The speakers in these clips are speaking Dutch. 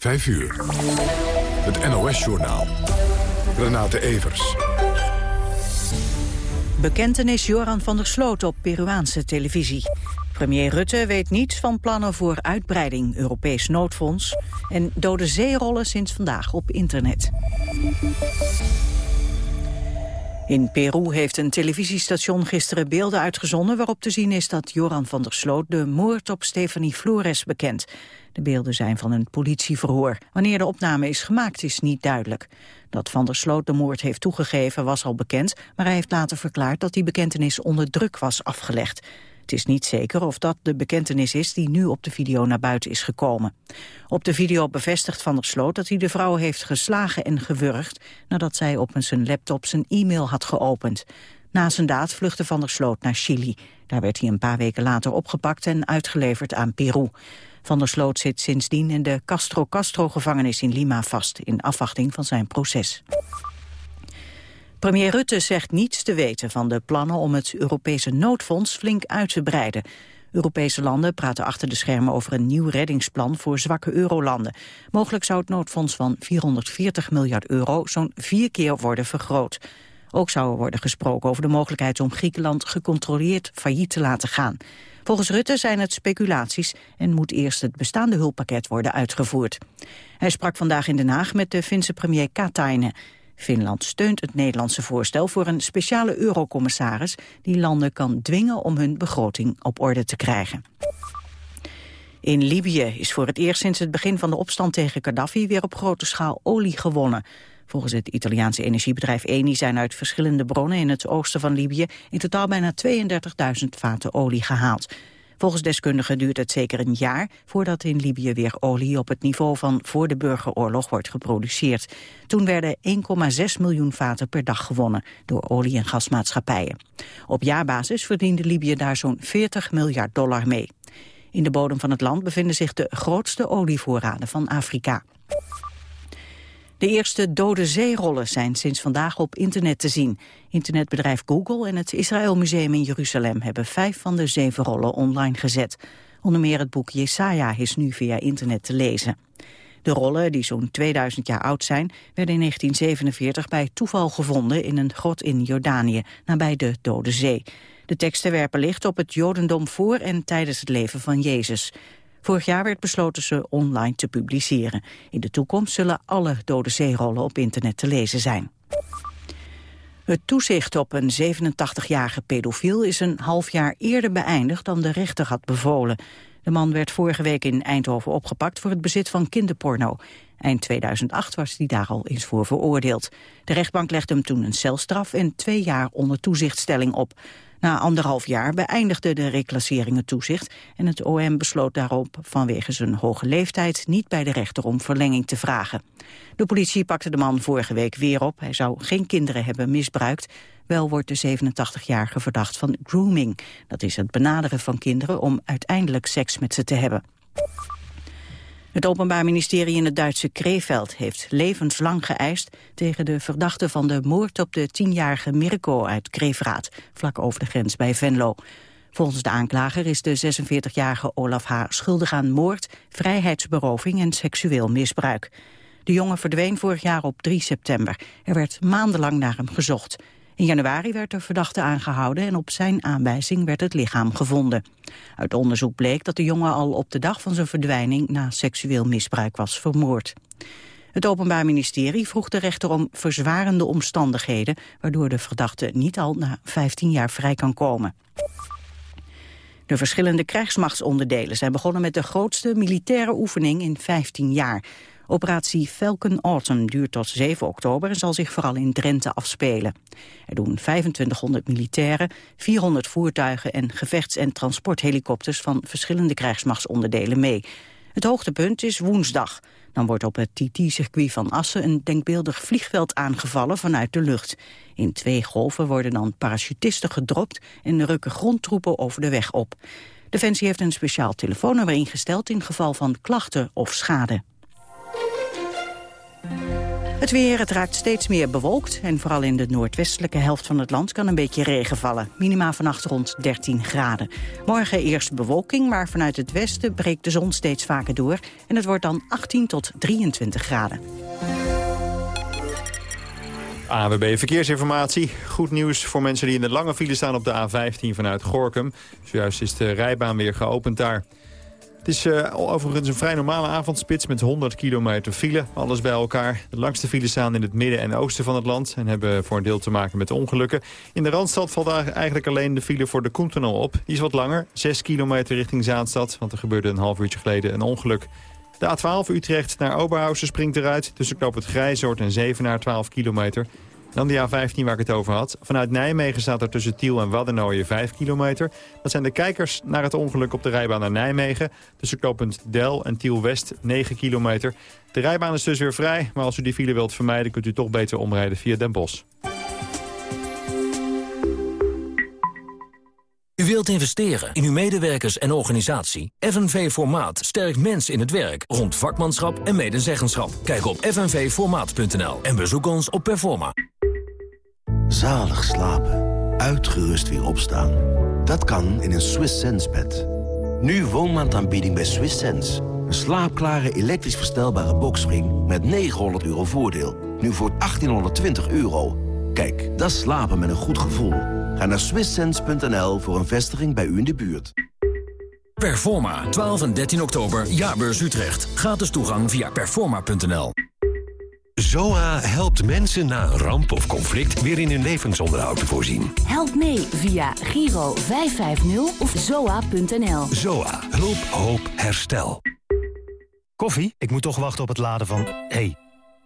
5 uur. Het NOS-journaal. Renate Evers. Bekentenis Joran van der Sloot op Peruaanse televisie. Premier Rutte weet niets van plannen voor uitbreiding Europees noodfonds... en dode zeerollen sinds vandaag op internet. In Peru heeft een televisiestation gisteren beelden uitgezonden... waarop te zien is dat Joran van der Sloot de moord op Stephanie Flores bekent. De beelden zijn van een politieverhoor. Wanneer de opname is gemaakt is niet duidelijk. Dat Van der Sloot de moord heeft toegegeven was al bekend... maar hij heeft later verklaard dat die bekentenis onder druk was afgelegd. Het is niet zeker of dat de bekentenis is die nu op de video naar buiten is gekomen. Op de video bevestigt Van der Sloot dat hij de vrouw heeft geslagen en gewurgd... nadat zij op zijn laptop zijn e-mail had geopend. Na zijn daad vluchtte Van der Sloot naar Chili. Daar werd hij een paar weken later opgepakt en uitgeleverd aan Peru. Van der Sloot zit sindsdien in de Castro Castro-gevangenis in Lima vast... in afwachting van zijn proces. Premier Rutte zegt niets te weten van de plannen om het Europese noodfonds flink uit te breiden. Europese landen praten achter de schermen over een nieuw reddingsplan voor zwakke eurolanden. Mogelijk zou het noodfonds van 440 miljard euro zo'n vier keer worden vergroot. Ook zou er worden gesproken over de mogelijkheid om Griekenland gecontroleerd failliet te laten gaan. Volgens Rutte zijn het speculaties en moet eerst het bestaande hulppakket worden uitgevoerd. Hij sprak vandaag in Den Haag met de Finse premier Katainen. Finland steunt het Nederlandse voorstel voor een speciale eurocommissaris... die landen kan dwingen om hun begroting op orde te krijgen. In Libië is voor het eerst sinds het begin van de opstand tegen Gaddafi... weer op grote schaal olie gewonnen. Volgens het Italiaanse energiebedrijf Eni zijn uit verschillende bronnen in het oosten van Libië in totaal bijna 32.000 vaten olie gehaald. Volgens deskundigen duurt het zeker een jaar voordat in Libië weer olie op het niveau van voor de burgeroorlog wordt geproduceerd. Toen werden 1,6 miljoen vaten per dag gewonnen door olie- en gasmaatschappijen. Op jaarbasis verdiende Libië daar zo'n 40 miljard dollar mee. In de bodem van het land bevinden zich de grootste olievoorraden van Afrika. De eerste dode zeerollen zijn sinds vandaag op internet te zien. Internetbedrijf Google en het Israël Museum in Jeruzalem hebben vijf van de zeven rollen online gezet. Onder meer het boek Jesaja is nu via internet te lezen. De rollen, die zo'n 2000 jaar oud zijn, werden in 1947 bij toeval gevonden in een grot in Jordanië, nabij de Dode Zee. De teksten werpen licht op het jodendom voor en tijdens het leven van Jezus. Vorig jaar werd besloten ze online te publiceren. In de toekomst zullen alle dode zeerollen op internet te lezen zijn. Het toezicht op een 87-jarige pedofiel is een half jaar eerder beëindigd dan de rechter had bevolen. De man werd vorige week in Eindhoven opgepakt voor het bezit van kinderporno. Eind 2008 was hij daar al eens voor veroordeeld. De rechtbank legde hem toen een celstraf en twee jaar onder toezichtstelling op. Na anderhalf jaar beëindigde de reclassering het toezicht en het OM besloot daarop vanwege zijn hoge leeftijd niet bij de rechter om verlenging te vragen. De politie pakte de man vorige week weer op. Hij zou geen kinderen hebben misbruikt. Wel wordt de 87-jarige verdacht van grooming. Dat is het benaderen van kinderen om uiteindelijk seks met ze te hebben. Het Openbaar Ministerie in het Duitse Krefeld heeft levenslang geëist tegen de verdachte van de moord op de tienjarige Mirko uit Kreveraad, vlak over de grens bij Venlo. Volgens de aanklager is de 46-jarige Olaf H. schuldig aan moord, vrijheidsberoving en seksueel misbruik. De jongen verdween vorig jaar op 3 september. Er werd maandenlang naar hem gezocht. In januari werd de verdachte aangehouden en op zijn aanwijzing werd het lichaam gevonden. Uit onderzoek bleek dat de jongen al op de dag van zijn verdwijning na seksueel misbruik was vermoord. Het Openbaar Ministerie vroeg de rechter om verzwarende omstandigheden... waardoor de verdachte niet al na 15 jaar vrij kan komen. De verschillende krijgsmachtsonderdelen zijn begonnen met de grootste militaire oefening in 15 jaar. Operatie Falcon Autumn duurt tot 7 oktober en zal zich vooral in Drenthe afspelen. Er doen 2500 militairen, 400 voertuigen en gevechts- en transporthelikopters van verschillende krijgsmachtsonderdelen mee. Het hoogtepunt is woensdag. Dan wordt op het TT-circuit van Assen een denkbeeldig vliegveld aangevallen vanuit de lucht. In twee golven worden dan parachutisten gedropt en rukken grondtroepen over de weg op. Defensie heeft een speciaal telefoonnummer ingesteld in geval van klachten of schade. Het weer, het raakt steeds meer bewolkt... en vooral in de noordwestelijke helft van het land kan een beetje regen vallen. Minima vannacht rond 13 graden. Morgen eerst bewolking, maar vanuit het westen breekt de zon steeds vaker door... en het wordt dan 18 tot 23 graden. AWB Verkeersinformatie. Goed nieuws voor mensen die in de lange file staan op de A15 vanuit Gorkum. Zojuist is de rijbaan weer geopend daar. Is uh, overigens een vrij normale avondspits met 100 kilometer file. Alles bij elkaar. De langste files staan in het midden en oosten van het land... en hebben voor een deel te maken met ongelukken. In de Randstad valt eigenlijk alleen de file voor de Koentunnel op. Die is wat langer, 6 kilometer richting Zaanstad... want er gebeurde een half uurtje geleden een ongeluk. De A12 Utrecht naar Oberhausen springt eruit... tussen knoop het Grijzoord en Zevenaar 12 kilometer... Dan de A15 waar ik het over had. Vanuit Nijmegen staat er tussen Tiel en Waddenooien 5 kilometer. Dat zijn de kijkers naar het ongeluk op de rijbaan naar Nijmegen. Tussen knooppunt Del en Tiel-West 9 kilometer. De rijbaan is dus weer vrij, maar als u die file wilt vermijden... kunt u toch beter omrijden via Den Bosch. U wilt investeren in uw medewerkers en organisatie? FNV Formaat sterkt mensen in het werk rond vakmanschap en medezeggenschap. Kijk op fnvformaat.nl en bezoek ons op Performa. Zalig slapen. Uitgerust weer opstaan. Dat kan in een Swiss Sense bed. Nu woonmaandaanbieding bij Swiss Sense. Een slaapklare elektrisch verstelbare boxspring met 900 euro voordeel. Nu voor 1820 euro. Kijk, dat slapen met een goed gevoel. Ga naar swisssense.nl voor een vestiging bij u in de buurt. Performa, 12 en 13 oktober, Jaarbeurs Utrecht. Gratis toegang via performa.nl. ZOA helpt mensen na een ramp of conflict weer in hun levensonderhoud te voorzien. Help mee via Giro 550 of zoa.nl. ZOA. Hulp, hoop, herstel. Koffie? Ik moet toch wachten op het laden van... Hey,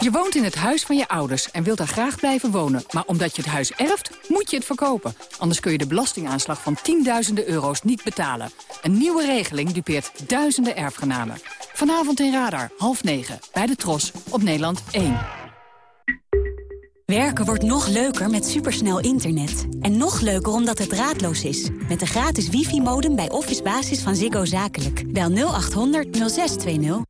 Je woont in het huis van je ouders en wilt daar graag blijven wonen. Maar omdat je het huis erft, moet je het verkopen. Anders kun je de belastingaanslag van tienduizenden euro's niet betalen. Een nieuwe regeling dupeert duizenden erfgenamen. Vanavond in Radar, half negen, bij de Tros, op Nederland 1. Werken wordt nog leuker met supersnel internet. En nog leuker omdat het draadloos is. Met de gratis wifi-modem bij Office Basis van Ziggo Zakelijk. Bel 0800 0620.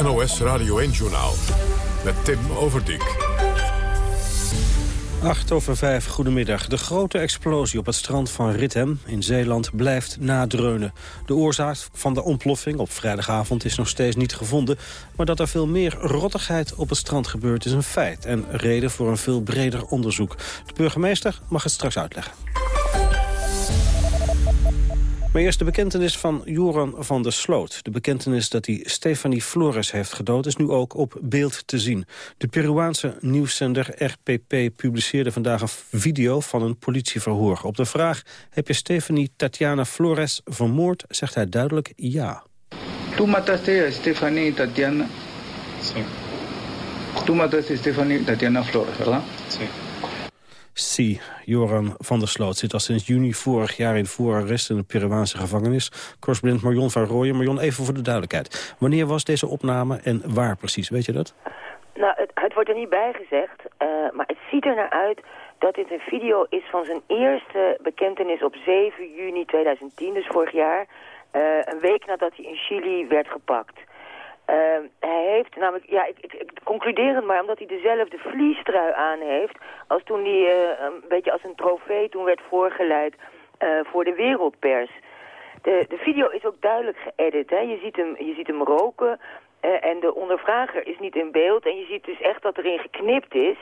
NOS Radio 1-journaal met Tim Overdijk. 8 over 5, goedemiddag. De grote explosie op het strand van Rithem in Zeeland blijft nadreunen. De oorzaak van de ontploffing op vrijdagavond is nog steeds niet gevonden... maar dat er veel meer rottigheid op het strand gebeurt is een feit... en reden voor een veel breder onderzoek. De burgemeester mag het straks uitleggen. Maar eerst de bekentenis van Joran van der Sloot. De bekentenis dat hij Stefanie Flores heeft gedood... is nu ook op beeld te zien. De Peruaanse nieuwszender RPP publiceerde vandaag een video... van een politieverhoor. Op de vraag, heb je Stefanie Tatiana Flores vermoord... zegt hij duidelijk ja. Tu mataste a Stefanie Tatiana... Sí. Tu mataste a Stefanie Tatiana Flores, ¿verdad? Sí. C. Joran van der Sloot zit al sinds juni vorig jaar in voorarrest in de Peruaanse gevangenis. Correspondent Marion van Rooyen. Marion, even voor de duidelijkheid. Wanneer was deze opname en waar precies? Weet je dat? Nou, het, het wordt er niet bij gezegd, uh, maar het ziet er naar uit dat dit een video is van zijn eerste bekentenis op 7 juni 2010, dus vorig jaar. Uh, een week nadat hij in Chili werd gepakt. Uh, hij heeft namelijk, ja, ik, ik, ik maar, omdat hij dezelfde vliestrui aan heeft... als toen hij uh, een beetje als een trofee toen werd voorgeleid uh, voor de wereldpers. De, de video is ook duidelijk geëdit, hè. Je ziet hem, je ziet hem roken en de ondervrager is niet in beeld... en je ziet dus echt dat erin geknipt is...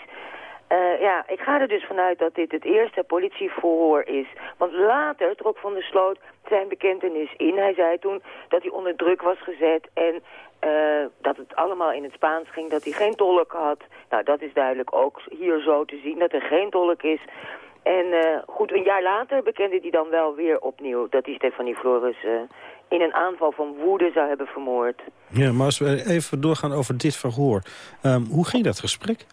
Ja, ik ga er dus vanuit dat dit het eerste politieverhoor is. Want later trok Van der Sloot zijn bekentenis in. Hij zei toen dat hij onder druk was gezet en uh, dat het allemaal in het Spaans ging, dat hij geen tolk had. Nou, dat is duidelijk ook hier zo te zien, dat er geen tolk is. En uh, goed, een jaar later bekende hij dan wel weer opnieuw dat hij Stefanie Flores uh, in een aanval van woede zou hebben vermoord. Ja, maar als we even doorgaan over dit verhoor. Um, hoe ging dat gesprek?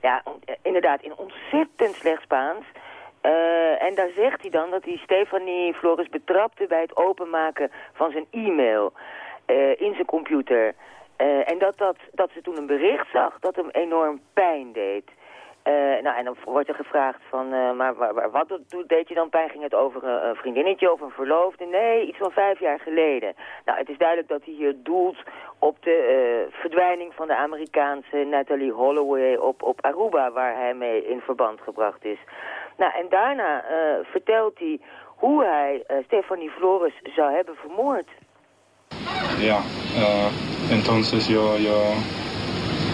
Ja, inderdaad, in ontzettend slecht Spaans. Uh, en daar zegt hij dan dat hij Stefanie Flores betrapte bij het openmaken van zijn e-mail uh, in zijn computer. Uh, en dat, dat, dat ze toen een bericht zag dat hem enorm pijn deed. Uh, nou, en dan wordt er gevraagd van, maar, maar, wat deed je dan pijn? Ging het over een, vriendinnetje of een verloofde? Nee, iets van vijf jaar geleden. Nou, het is duidelijk dat hij hier doelt op de verdwijning van de Amerikaanse Natalie Holloway op, op Aruba, waar hij mee in verband gebracht is. Nou, en daarna vertelt hij hoe hij Stephanie Flores zou hebben vermoord. Ja, entonces yo, yo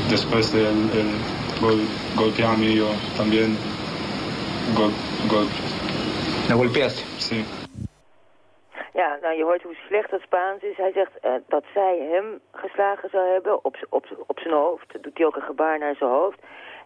después del... El gol, golpear a mí yo también gol, gol. ¿La golpeaste? Sí. Ja, nou je hoort hoe slecht dat Spaans is. Hij zegt uh, dat zij hem geslagen zou hebben op, op, op zijn hoofd. Doet hij ook een gebaar naar zijn hoofd.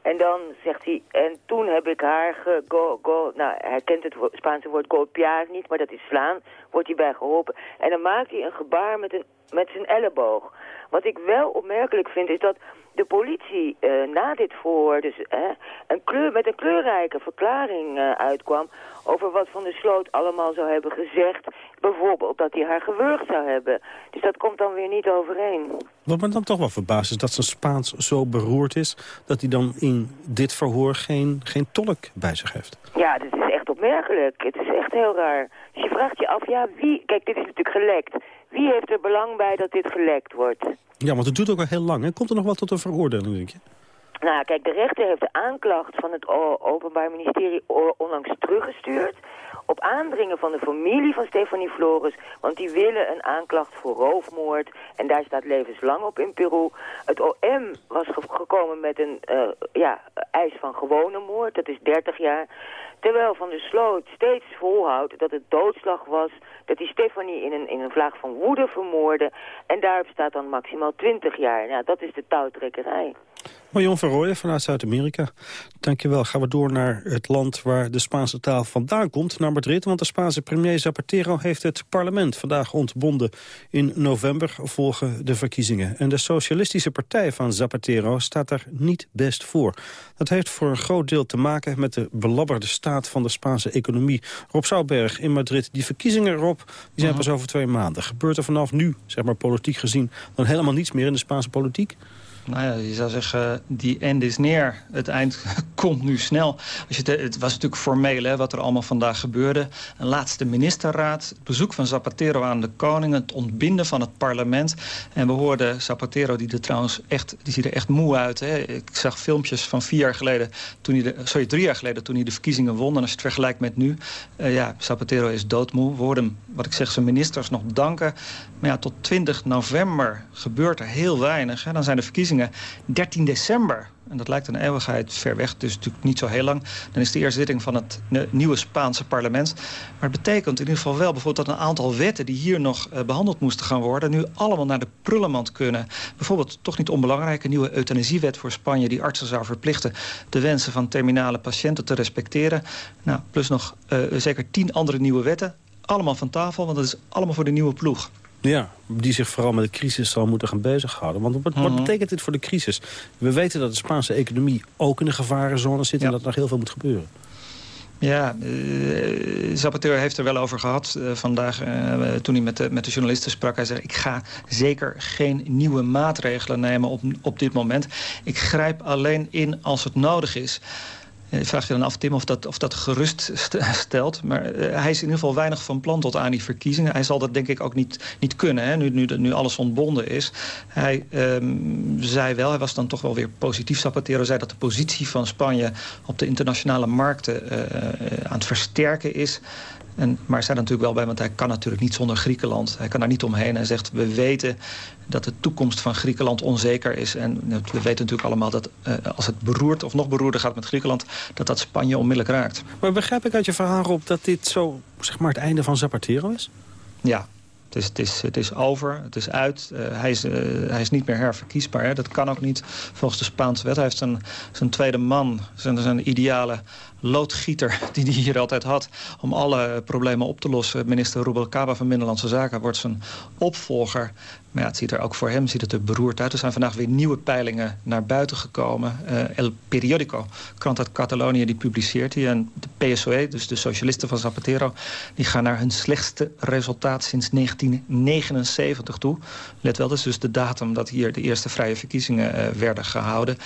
En dan zegt hij, en toen heb ik haar ge, go, nou, hij kent het Spaanse woord golpear niet, maar dat is slaan, wordt hij bij geholpen. En dan maakt hij een gebaar met, een, met zijn elleboog. Wat ik wel opmerkelijk vind is dat de politie uh, na dit voor dus, uh, een kleur, met een kleurrijke verklaring uh, uitkwam over wat Van der Sloot allemaal zou hebben gezegd. Bijvoorbeeld dat hij haar gewurgd zou hebben. Dus dat komt dan weer niet overeen. Wat me dan toch wel verbaast is dat zijn Spaans zo beroerd is... dat hij dan in dit verhoor geen, geen tolk bij zich heeft. Ja, dat is echt opmerkelijk. Het is echt heel raar. Dus je vraagt je af, ja, wie... Kijk, dit is natuurlijk gelekt. Wie heeft er belang bij dat dit gelekt wordt? Ja, want het doet ook al heel lang. Hè? Komt er nog wat tot een veroordeling, denk je? Nou, kijk, de rechter heeft de aanklacht van het Openbaar Ministerie onlangs teruggestuurd. Op aandringen van de familie van Stefanie Flores. Want die willen een aanklacht voor roofmoord. En daar staat levenslang op in Peru. Het OM was gekomen met een uh, ja, eis van gewone moord. Dat is 30 jaar. Terwijl Van der Sloot steeds volhoudt dat het doodslag was... dat hij Stefanie in een, in een vlaag van woede vermoorde... en daarop staat dan maximaal 20 jaar. Nou, dat is de touwtrekkerij. Marion van Rooyen vanuit Zuid-Amerika. Dankjewel. Gaan we door naar het land waar de Spaanse taal vandaan komt, naar Madrid. Want de Spaanse premier Zapatero heeft het parlement vandaag ontbonden. In november volgen de verkiezingen. En de socialistische partij van Zapatero staat daar niet best voor. Dat heeft voor een groot deel te maken met de belabberde staat van de Spaanse economie. Rob Zouberg in Madrid. Die verkiezingen, Rob, die zijn mhm. pas over twee maanden. Gebeurt er vanaf nu, zeg maar politiek gezien, dan helemaal niets meer in de Spaanse politiek? Nou ja, je zou zeggen, die end is neer. Het eind komt nu snel. Als je het, was natuurlijk formeel hè, wat er allemaal vandaag gebeurde. Een laatste ministerraad, het bezoek van Zapatero aan de koning... het ontbinden van het parlement. En we hoorden Zapatero, die, er trouwens echt, die ziet er echt moe uit. Hè. Ik zag filmpjes van vier jaar geleden, toen hij de, sorry, drie jaar geleden... toen hij de verkiezingen won. En als je het vergelijkt met nu, uh, ja, Zapatero is doodmoe. We hoorden wat ik zeg, zijn ministers nog danken. Maar ja, tot 20 november gebeurt er heel weinig. Hè. Dan zijn de verkiezingen 13 december. En dat lijkt een eeuwigheid ver weg, dus natuurlijk niet zo heel lang. Dan is de eerste zitting van het nieuwe Spaanse parlement. Maar het betekent in ieder geval wel bijvoorbeeld dat een aantal wetten... die hier nog uh, behandeld moesten gaan worden... nu allemaal naar de prullenmand kunnen. Bijvoorbeeld, toch niet onbelangrijk... een nieuwe euthanasiewet voor Spanje... die artsen zou verplichten de wensen van terminale patiënten te respecteren. Nou, plus nog uh, zeker tien andere nieuwe wetten. Allemaal van tafel, want dat is allemaal voor de nieuwe ploeg. Ja, die zich vooral met de crisis zal moeten gaan bezighouden. Want wat, wat mhm. betekent dit voor de crisis? We weten dat de Spaanse economie ook in de gevarenzone zit... en dat er nog heel veel moet gebeuren. Ja, uh, Zapatero heeft er wel over gehad uh, vandaag uh, toen hij met de, met de journalisten sprak. Hij zei, ik ga zeker geen nieuwe maatregelen nemen op, op dit moment. Ik grijp alleen in als het nodig is. Je vraagt je dan af, Tim, of dat, of dat gerust stelt. Maar uh, hij is in ieder geval weinig van plan tot aan die verkiezingen. Hij zal dat denk ik ook niet, niet kunnen, hè, nu, nu, nu alles ontbonden is. Hij um, zei wel, hij was dan toch wel weer positief. Zapatero zei dat de positie van Spanje op de internationale markten uh, aan het versterken is. En, maar zij natuurlijk wel bij, want hij kan natuurlijk niet zonder Griekenland. Hij kan daar niet omheen. Hij zegt, we weten dat de toekomst van Griekenland onzeker is. En we weten natuurlijk allemaal dat uh, als het beroerd of nog beroerder gaat met Griekenland... dat dat Spanje onmiddellijk raakt. Maar begrijp ik uit je verhaal, Rob, dat dit zo zeg maar, het einde van Zapatero is? Ja, het is, het is, over, het is uit. Uh, hij, is, uh, hij is niet meer herverkiesbaar. Hè. Dat kan ook niet volgens de Spaanse wet. Hij heeft zijn, zijn tweede man, zijn, zijn ideale loodgieter die hij hier altijd had... om alle problemen op te lossen. Minister Rubalcaba van Binnenlandse Zaken wordt zijn opvolger. Maar ja, het ziet er ook voor hem ziet het er beroerd uit. Er zijn vandaag weer nieuwe peilingen naar buiten gekomen. Uh, El Periodico, krant uit Catalonië, die publiceert die. En de PSOE, dus de socialisten van Zapatero... die gaan naar hun slechtste resultaat sinds 1979 toe. Let wel, dat is dus de datum dat hier de eerste vrije verkiezingen uh, werden gehouden.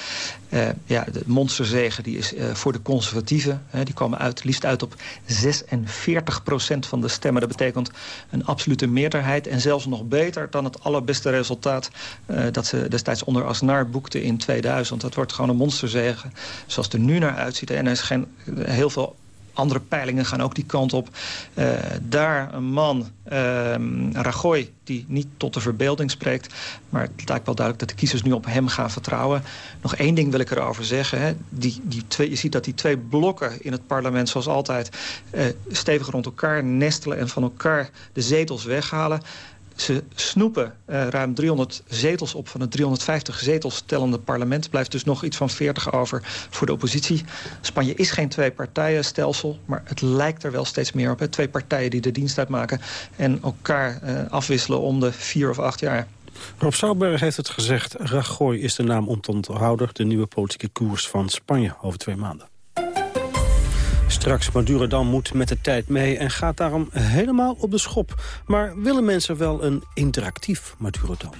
Uh, ja, de monsterzegen die is voor de conservatieven. die komen uit, liefst uit op 46 procent van de stemmen. Dat betekent een absolute meerderheid. En zelfs nog beter dan het alle beste resultaat uh, dat ze destijds onder Asnar boekte in 2000. Dat wordt gewoon een monsterzege zoals het er nu naar uitziet. En er is geen, heel veel andere peilingen gaan ook die kant op. Uh, daar een man, uh, Rajoy, die niet tot de verbeelding spreekt. Maar het lijkt wel duidelijk dat de kiezers nu op hem gaan vertrouwen. Nog één ding wil ik erover zeggen. Hè. Die, die twee, je ziet dat die twee blokken in het parlement, zoals altijd... Uh, stevig rond elkaar nestelen en van elkaar de zetels weghalen. Ze snoepen uh, ruim 300 zetels op van het 350 zetels tellende parlement. Blijft dus nog iets van 40 over voor de oppositie. Spanje is geen twee-partijen-stelsel, maar het lijkt er wel steeds meer op. Hè. Twee partijen die de dienst uitmaken en elkaar uh, afwisselen om de vier of acht jaar. Rob Sauberg heeft het gezegd. Rajoy is de naam om te onthouden. De nieuwe politieke koers van Spanje over twee maanden. Straks, Maduro dan moet met de tijd mee en gaat daarom helemaal op de schop. Maar willen mensen wel een interactief Maduro dan?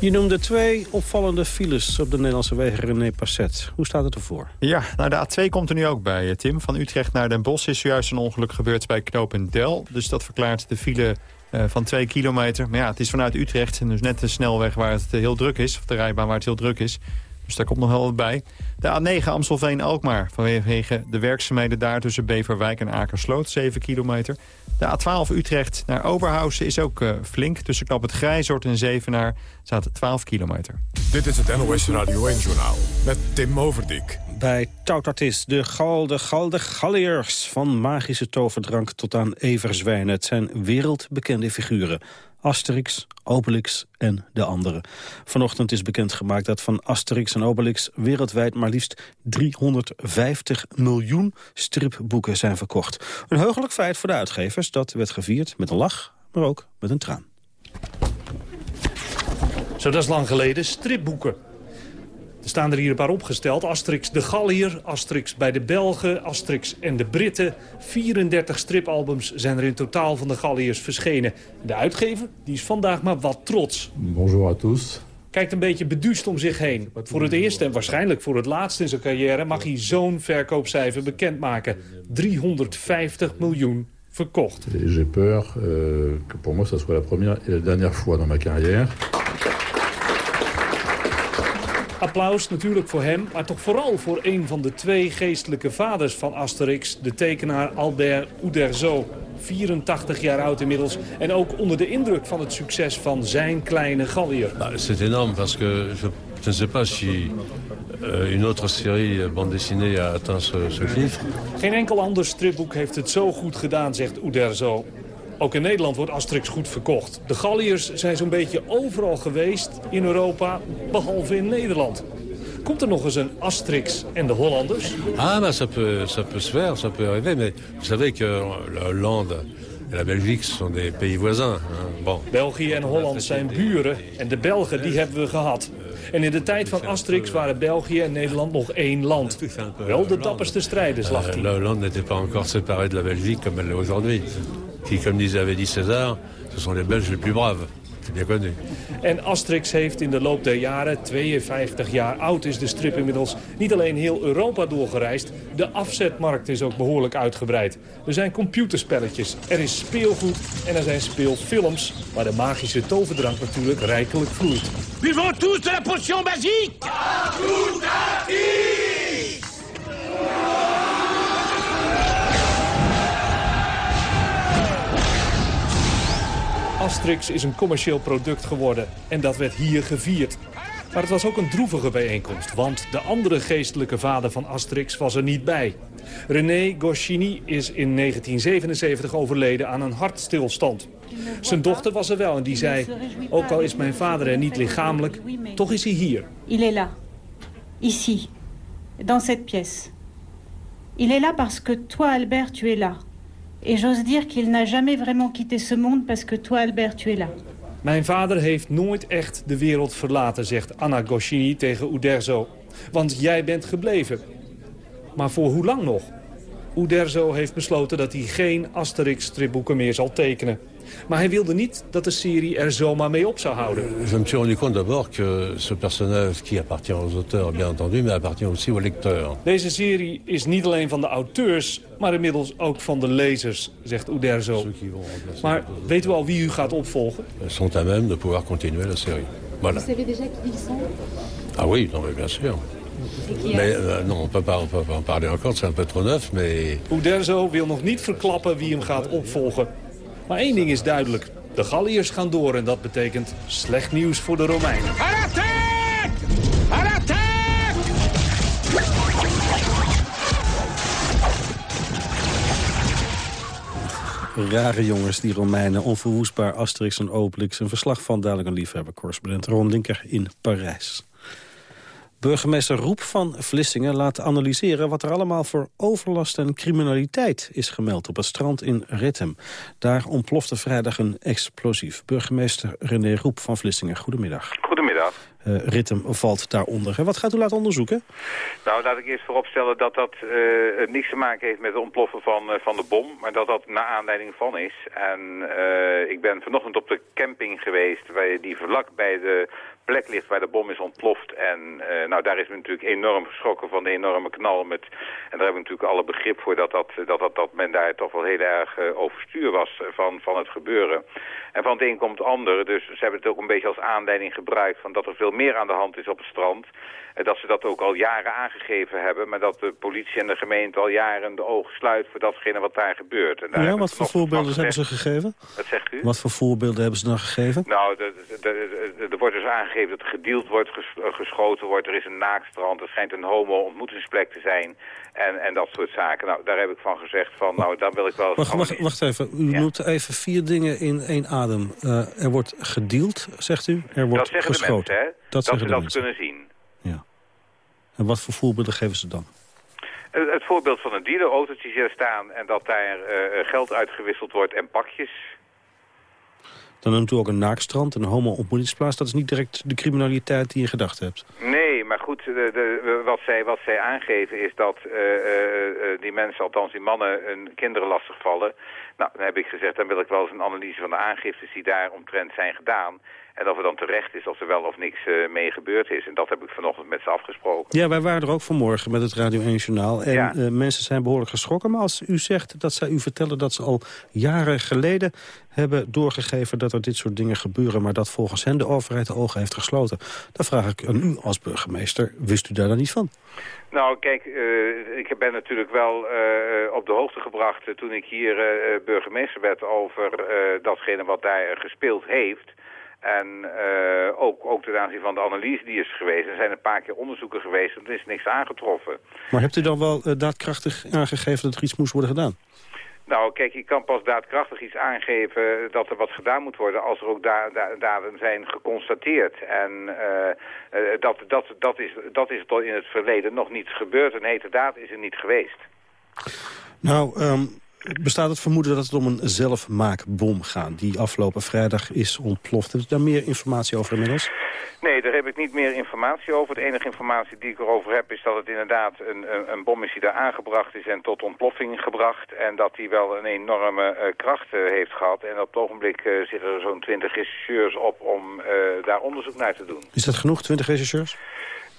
Je noemde twee opvallende files op de Nederlandse wegen René Passet. Hoe staat het ervoor? Ja, nou de A2 komt er nu ook bij, Tim. Van Utrecht naar Den Bosch is zojuist een ongeluk gebeurd bij Knopendel. Dus dat verklaart de file uh, van twee kilometer. Maar ja, het is vanuit Utrecht dus net de snelweg waar het heel druk is. Of de rijbaan waar het heel druk is. Dus daar komt nog wel wat bij. De A9 Amstelveen-Alkmaar vanwege de werkzaamheden daar tussen Beverwijk en Akersloot, 7 kilometer. De A12 Utrecht naar Oberhausen is ook uh, flink. Tussen knap het Grijzoord en Zevenaar staat 12 kilometer. Dit is het NOS Radio 1-journaal met Tim Overdijk. Bij Tautartis, de Galde Galde Galliërs. Van magische toverdrank tot aan everzwijnen. Het zijn wereldbekende figuren. Asterix, Obelix en de anderen. Vanochtend is bekendgemaakt dat van Asterix en Obelix... wereldwijd maar liefst 350 miljoen stripboeken zijn verkocht. Een heugelijk feit voor de uitgevers. Dat werd gevierd met een lach, maar ook met een traan. Zo, dat is lang geleden. Stripboeken. Er staan er hier een paar opgesteld. Asterix de Gallier, Asterix bij de Belgen, Asterix en de Britten. 34 stripalbums zijn er in totaal van de Galliërs verschenen. De uitgever die is vandaag maar wat trots. Bonjour à tous. Kijkt een beetje beduust om zich heen. Voor het eerst en waarschijnlijk voor het laatst in zijn carrière... mag hij zo'n verkoopcijfer bekendmaken. 350 miljoen verkocht. J'ai peur euh, que pour moi ça soit la première et la dernière fois dans ma carrière. Applaus natuurlijk voor hem, maar toch vooral voor een van de twee geestelijke vaders van Asterix, de tekenaar Albert Uderzo. 84 jaar oud inmiddels en ook onder de indruk van het succes van zijn kleine Gallier. C'est énorme parce que je, ne sais pas si uh, une autre série bande dessinée a atteint ce. Geen enkel ander stripboek heeft het zo goed gedaan, zegt Uderzo. Ook in Nederland wordt Asterix goed verkocht. De Galliërs zijn zo'n beetje overal geweest in Europa, behalve in Nederland. Komt er nog eens een Asterix en de Hollanders? Ah, maar ça peut, ça peut se faire, ça peut arriver. Mais vous savez que la Hollande en la Belgique sont des pays voisins. Bon. België en Holland zijn buren en de Belgen die hebben we gehad. En in de tijd van Asterix waren België en Nederland nog één land. Wel de dapperste strijders, lacht hij. La Hollande n'était pas encore séparée de la Belgique comme elle l'est aujourd'hui. Qui, comme disait, avait dit César, ce sont les Belges les plus braves. C'est bien connu. En Asterix heeft in de loop der jaren, 52 jaar oud is de strip inmiddels, niet alleen heel Europa doorgereisd, de afzetmarkt is ook behoorlijk uitgebreid. Er zijn computerspelletjes, er is speelgoed en er zijn speelfilms, waar de magische toverdrank natuurlijk rijkelijk vloeit. Buvons tous de la potion magique Asterix is een commercieel product geworden en dat werd hier gevierd. Maar het was ook een droevige bijeenkomst, want de andere geestelijke vader van Asterix was er niet bij. René Goscinny is in 1977 overleden aan een hartstilstand. Zijn dochter was er wel en die zei, ook al is mijn vader er niet lichamelijk, toch is hij hier. Il est là, ici, dans cette pièce. Il est là parce que toi, Albert, tu es là. Et j'ose dire qu'il n'a jamais vraiment quitté ce monde parce que toi, Albert, tu es là. Mijn vader heeft nooit echt de wereld verlaten, zegt Anna Goscinny tegen Uderzo. Want jij bent gebleven. Maar voor hoe lang nog? Uderzo heeft besloten dat hij geen Asterix-stripboeken meer zal tekenen. Maar hij wilde niet dat de serie er zomaar mee op zou houden. Je me suis rendu compte d'abord que ce personnage qui appartient aux auteurs, bien entendu, mais appartient aussi aux lecteurs. Deze serie is niet alleen van de auteurs, maar inmiddels ook van de lezers, zegt Uderzo. Maar weet u al wie u gaat opvolgen? Ils sont à même de pouvoir continuer la série. Voilà. savez déjà qui ils sont Ah oui, non, mais bien sûr. Mais euh, non, on peut pas, on peut pas en parler encore, c'est un peu trop neuf, mais... Uderzo wil nog niet verklappen wie hem gaat opvolgen. Maar één ding is duidelijk. De Galliërs gaan door en dat betekent slecht nieuws voor de Romeinen. Rare jongens, die Romeinen, onverwoestbaar Asterix en Obelix. Een verslag van dadelijk een liefhebber, correspondent Ron Linker in Parijs. Burgemeester Roep van Vlissingen laat analyseren wat er allemaal voor overlast en criminaliteit is gemeld op het strand in Rittem. Daar ontplofte vrijdag een explosief. Burgemeester René Roep van Vlissingen, goedemiddag. Goedemiddag. Uh, Rittem valt daaronder. Wat gaat u laten onderzoeken? Nou, laat ik eerst vooropstellen dat dat uh, niks te maken heeft met het ontploffen van, uh, van de bom, maar dat dat naar aanleiding van is. En ik ben vanochtend op de camping geweest, waar die vlak bij de plek ligt waar de bom is ontploft. En uh, nou, daar is men natuurlijk enorm geschrokken van de enorme knal. Met, en daar hebben we natuurlijk alle begrip voor dat, dat, dat, dat, men daar toch wel heel erg uh, overstuur was van, van het gebeuren. En van het een komt het ander. Dus ze hebben het ook een beetje als aanleiding gebruikt van dat er veel meer aan de hand is op het strand. En dat ze dat ook al jaren aangegeven hebben. Maar dat de politie en de gemeente al jaren de ogen sluit voor datgene wat daar gebeurt. En daar ja, wat voor voorbeelden hebben ze gegeven? Wat zegt u? Wat voor voorbeelden hebben ze dan gegeven? Nou, er wordt dus aangegeven dat er gedeeld wordt, ges geschoten wordt. Er is een naakstrand, er schijnt een homo-ontmoetingsplek te zijn. En, en dat soort zaken. Nou, daar heb ik van gezegd van, nou, dan wil ik wel... Wacht, wacht, wacht even, u ja. noemt even vier dingen in één adem. Uh, er wordt gedeeld, zegt u? Er wordt dat geschoten. Mensen, hè? Dat, dat ze dat mensen. kunnen zien. Ja. En wat voor voorbeelden geven ze dan? Het, het voorbeeld van een dealerautootje hier staan en dat daar uh, geld uitgewisseld wordt en pakjes. Dan noemt u ook een naakstrand, een homo-ontmoetingsplaats. Dat is niet direct de criminaliteit die je gedacht hebt. Nee, maar goed, de, de, wat, zij, wat zij aangeven is dat uh, uh, die mensen, althans die mannen, hun kinderen lastigvallen. Nou, dan heb ik gezegd, dan wil ik wel eens een analyse van de aangiftes die daar omtrent zijn gedaan. En of er dan terecht is of er wel of niks uh, mee gebeurd is. En dat heb ik vanochtend met ze afgesproken. Ja, wij waren er ook vanmorgen met het Radio 1 Journaal. En ja. uh, mensen zijn behoorlijk geschrokken. Maar als u zegt dat zij u vertellen dat ze al jaren geleden hebben doorgegeven dat er dit soort dingen gebeuren... maar dat volgens hen de overheid de ogen heeft gesloten... dan vraag ik aan u als burgemeester, wist u daar dan niet van? Nou, kijk, uh, ik ben natuurlijk wel uh, op de hoogte gebracht... Uh, toen ik hier burgemeester werd over datgene wat daar gespeeld heeft... En uh, ook, ook ten aanzien van de analyse die is geweest. Er zijn een paar keer onderzoeken geweest en er is niks aangetroffen. Maar hebt u dan wel uh, daadkrachtig aangegeven dat er iets moest worden gedaan? Nou, kijk, je kan pas daadkrachtig iets aangeven dat er wat gedaan moet worden als er ook da da daden zijn geconstateerd. En uh, dat, dat, dat, is, dat is tot in het verleden nog niet gebeurd. Een hete daad is er niet geweest. Nou, um, bestaat het vermoeden dat het om een zelfmaakbom gaat... die afgelopen vrijdag is ontploft. Heb je daar meer informatie over inmiddels? Nee, daar heb ik niet meer informatie over. De enige informatie die ik erover heb is dat het inderdaad een, een, een bom is die daar aangebracht is... en tot ontploffing gebracht. En dat die wel een enorme uh, kracht uh, heeft gehad. En op het ogenblik uh, zitten er zo'n 20 rechercheurs op om daar onderzoek naar te doen. Is dat genoeg, 20 rechercheurs?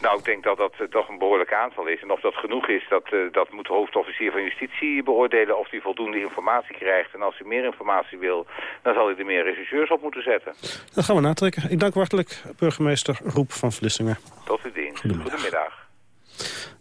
Nou, ik denk dat dat uh, toch een behoorlijk aantal is. En of dat genoeg is, dat, uh, dat moet de hoofdofficier van justitie beoordelen of hij voldoende informatie krijgt. En als hij meer informatie wil, dan zal hij er meer rechercheurs op moeten zetten. Dat gaan we natrekken. Ik dank hartelijk burgemeester Roep van Vlissingen. Tot uw dienst. Goedemiddag. Goedemiddag.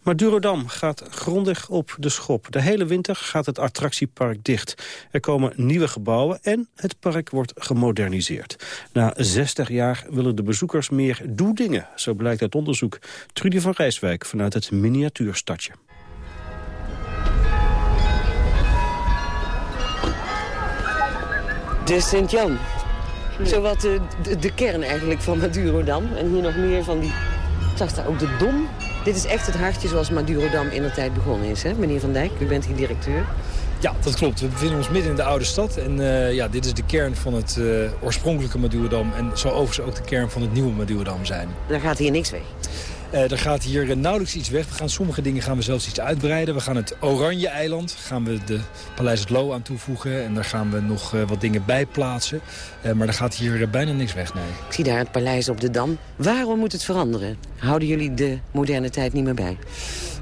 Madurodam gaat grondig op de schop. De hele winter gaat het attractiepark dicht. Er komen nieuwe gebouwen en het park wordt gemoderniseerd. Na 60 jaar willen de bezoekers meer doe-dingen, zo blijkt uit onderzoek. Trudy van Rijswijk vanuit het miniatuurstadje. De Sint-Jan. Zowat de, kern eigenlijk van Madurodam. En hier nog meer van die... Ik zag daar ook de Dom. Dit is echt het hartje zoals Madurodam in de tijd begonnen is, hè? meneer Van Dijk? U bent hier directeur. Ja, dat klopt. We bevinden ons midden in de oude stad. En uh, ja, dit is de kern van het uh, oorspronkelijke Madurodam. En zal overigens ook de kern van het nieuwe Madurodam zijn. Daar gaat hier niks weg. Uh, er gaat hier nauwelijks iets weg. We gaan, sommige dingen gaan we zelfs iets uitbreiden. We gaan het Oranje eiland, gaan we de Paleis het Loo aan toevoegen. En daar gaan we nog uh, wat dingen bij plaatsen. Maar er gaat hier bijna niks weg, nee. Ik zie daar het paleis op de Dam. Waarom moet het veranderen? Houden jullie de moderne tijd niet meer bij?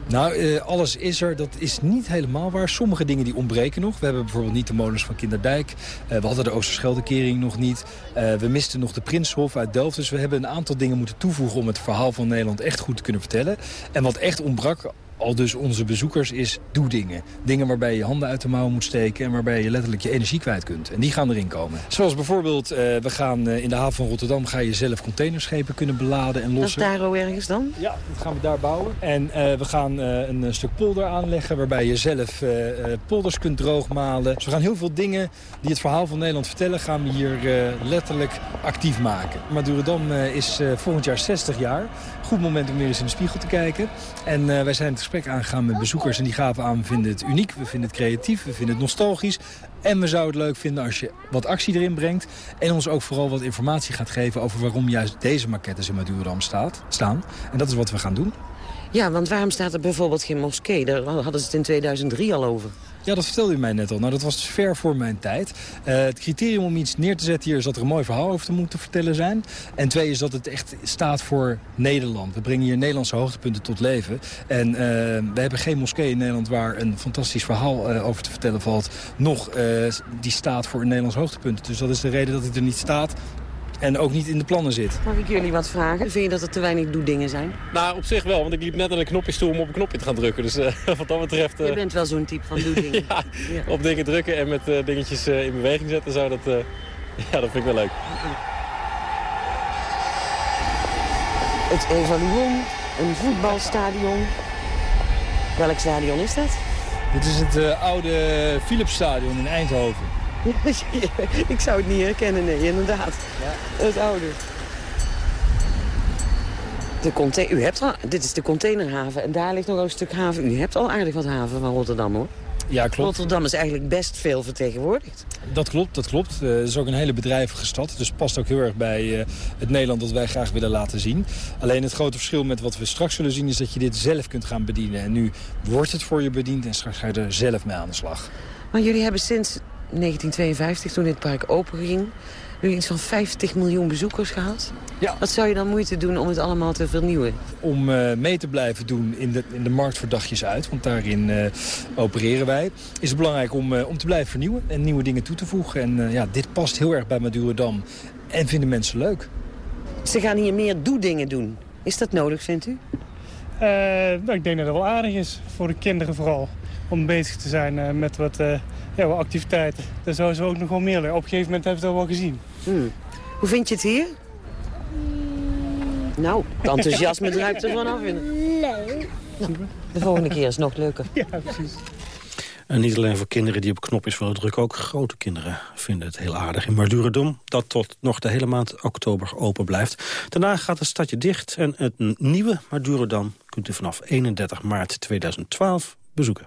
Nou, uh, alles is er. Dat is niet helemaal waar. Sommige dingen die ontbreken nog. We hebben bijvoorbeeld niet de molens van Kinderdijk. Uh, we hadden de Oosterscheldekering nog niet. Uh, we misten nog de Prinshof uit Delft. Dus we hebben een aantal dingen moeten toevoegen... om het verhaal van Nederland echt goed te kunnen vertellen. En wat echt ontbrak al dus onze bezoekers is doe dingen. Dingen waarbij je handen uit de mouw moet steken... en waarbij je letterlijk je energie kwijt kunt. En die gaan erin komen. Zoals bijvoorbeeld, uh, we gaan uh, in de haven van Rotterdam... ga je zelf containerschepen kunnen beladen en lossen. Dat is daar ook ergens dan? Ja, dat gaan we daar bouwen. En uh, we gaan een stuk polder aanleggen... waarbij je zelf polders kunt droogmalen. Dus we gaan heel veel dingen die het verhaal van Nederland vertellen... gaan we hier letterlijk actief maken. Madurodam is volgend jaar 60 jaar. Goed moment om weer eens in de spiegel te kijken. En wij zijn gesprek aangegaan met bezoekers. En die gaven aan, we vinden het uniek, we vinden het creatief, we vinden het nostalgisch. En we zouden het leuk vinden als je wat actie erin brengt. En ons ook vooral wat informatie gaat geven over waarom juist deze maquettes in Madurodam staat, staan. En dat is wat we gaan doen. Ja, want waarom staat er bijvoorbeeld geen moskee? Daar hadden ze het in 2003 al over. Ja, dat vertelde u mij net al. Nou, dat was dus ver voor mijn tijd. Uh, het criterium om iets neer te zetten hier is dat er een mooi verhaal over te moeten vertellen zijn. En twee is dat het echt staat voor Nederland. We brengen hier Nederlandse hoogtepunten tot leven. En uh, we hebben geen moskee in Nederland waar een fantastisch verhaal uh, over te vertellen valt. Nog die staat voor een Nederlands hoogtepunt. Dus dat is de reden dat het er niet staat en ook niet in de plannen zit. Mag ik jullie wat vragen? Vind je dat er te weinig doe-dingen zijn? Nou, op zich wel, want ik liep net aan de knopjes toe om op een knopje te gaan drukken. Dus uh, wat dat betreft... Uh... Je bent wel zo'n type van doe-dingen. ja, ja, op dingen drukken en met uh, dingetjes in beweging zetten, zo, dat, ja, dat vind ik wel leuk. Het Evaluon, een voetbalstadion. Welk stadion is dat? Dit is het oude Philipsstadion in Eindhoven. ik zou het niet herkennen, nee, inderdaad. Ja. Het oude. De container, u hebt al, dit is de containerhaven en daar ligt nog een stuk haven. U hebt al aardig wat haven van Rotterdam, hoor. Ja, klopt. Rotterdam is eigenlijk best veel vertegenwoordigd. Dat klopt, dat klopt. Uh, het is ook een hele bedrijvige stad. Dus past ook heel erg bij uh, het Nederland dat wij graag willen laten zien. Alleen het grote verschil met wat we straks zullen zien... is dat je dit zelf kunt gaan bedienen. En nu wordt het voor je bediend en straks ga je er zelf mee aan de slag. Maar jullie hebben sinds 1952, toen dit park openging... nu iets van 50 miljoen bezoekers gehad. Ja. Wat zou je dan moeite doen om het allemaal te vernieuwen? Om uh, mee te blijven doen in de, in de markt voor dagjes uit, want daarin uh, opereren wij... is het belangrijk om, uh, om te blijven vernieuwen en nieuwe dingen toe te voegen. En ja, dit past heel erg bij Madurodam en vinden mensen leuk. Ze gaan hier meer doe-dingen doen. Is dat nodig, vindt u? nou, ik denk dat het wel aardig is, voor de kinderen vooral. Om bezig te zijn met wat ja, wel activiteiten. Daar zouden ze ook nog wel meer leren. Op een gegeven moment hebben we het al wel gezien. Hmm. Hoe vind je het hier? Nou, het enthousiasme druipt er vanaf. Leuk. Nou, de volgende keer is het nog leuker. Ja, precies. En niet alleen voor kinderen die op knopjes willen drukken... ook grote kinderen vinden het heel aardig in Madurodam... dat tot nog de hele maand oktober open blijft. Daarna gaat het stadje dicht en het nieuwe Madurodam... kunt u vanaf 31 maart 2012 bezoeken.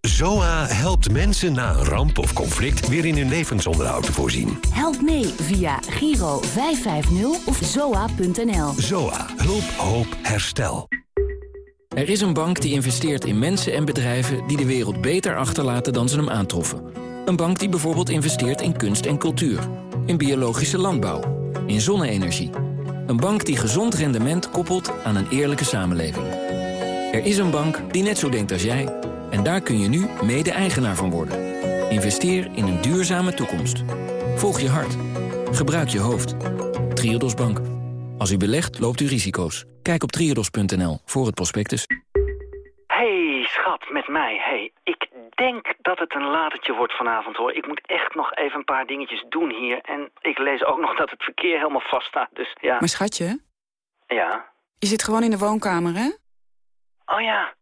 ZOA helpt mensen na een ramp of conflict weer in hun levensonderhoud te voorzien. Help mee via Giro 550 of zoa.nl. ZOA. Hulp, hoop, herstel. Er is een bank die investeert in mensen en bedrijven... die de wereld beter achterlaten dan ze hem aantroffen. Een bank die bijvoorbeeld investeert in kunst en cultuur. In biologische landbouw. In zonne-energie. Een bank die gezond rendement koppelt aan een eerlijke samenleving. Er is een bank die net zo denkt als jij... En daar kun je nu mede-eigenaar van worden. Investeer in een duurzame toekomst. Volg je hart. Gebruik je hoofd. Triodos Bank. Als u belegt, loopt u risico's. Kijk op triodos.nl voor het prospectus. Hey, schat, met mij. Hey, ik denk dat het een latertje wordt vanavond, hoor. Ik moet echt nog even een paar dingetjes doen hier. En ik lees ook nog dat het verkeer helemaal vast staat, dus ja. Maar schatje? Ja? Je zit gewoon in de woonkamer, hè? Oh ja.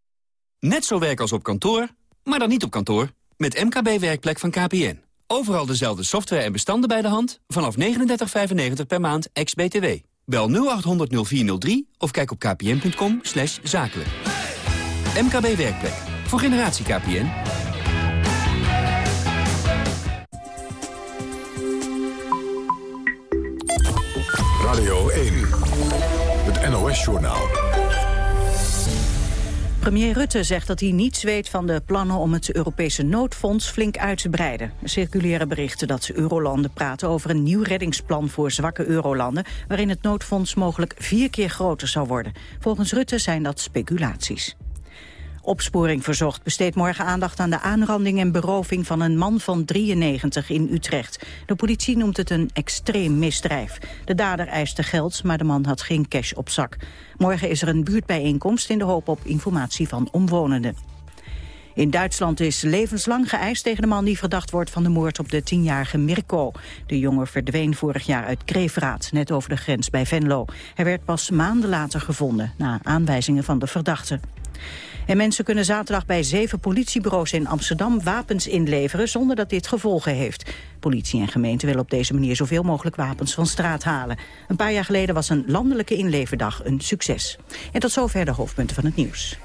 Net zo werk als op kantoor, maar dan niet op kantoor. Met MKB Werkplek van KPN. Overal dezelfde software en bestanden bij de hand. Vanaf 39,95 per maand, ex-BTW. Bel 0800 0403 of kijk op kpn.com zakelijk. MKB Werkplek. Voor generatie KPN. Radio 1. Het NOS-journaal. Premier Rutte zegt dat hij niets weet van de plannen om het Europese noodfonds flink uit te breiden. Circuleren berichten dat eurolanden praten over een nieuw reddingsplan voor zwakke eurolanden, waarin het noodfonds mogelijk vier keer groter zou worden. Volgens Rutte zijn dat speculaties. Opsporing Verzocht besteedt morgen aandacht aan de aanranding en beroving van een man van 93 in Utrecht. De politie noemt het een extreem misdrijf. De dader eiste geld, maar de man had geen cash op zak. Morgen is er een buurtbijeenkomst in de hoop op informatie van omwonenden. In Duitsland is levenslang geëist tegen de man die verdacht wordt van de moord op de tienjarige Mirko. De jongen verdween vorig jaar uit Kreefraad, net over de grens bij Venlo. Hij werd pas maanden later gevonden, na aanwijzingen van de verdachte. En mensen kunnen zaterdag bij zeven politiebureaus in Amsterdam wapens inleveren zonder dat dit gevolgen heeft. Politie en gemeente willen op deze manier zoveel mogelijk wapens van straat halen. Een paar jaar geleden was een landelijke inleverdag een succes. En tot zover de hoofdpunten van het nieuws.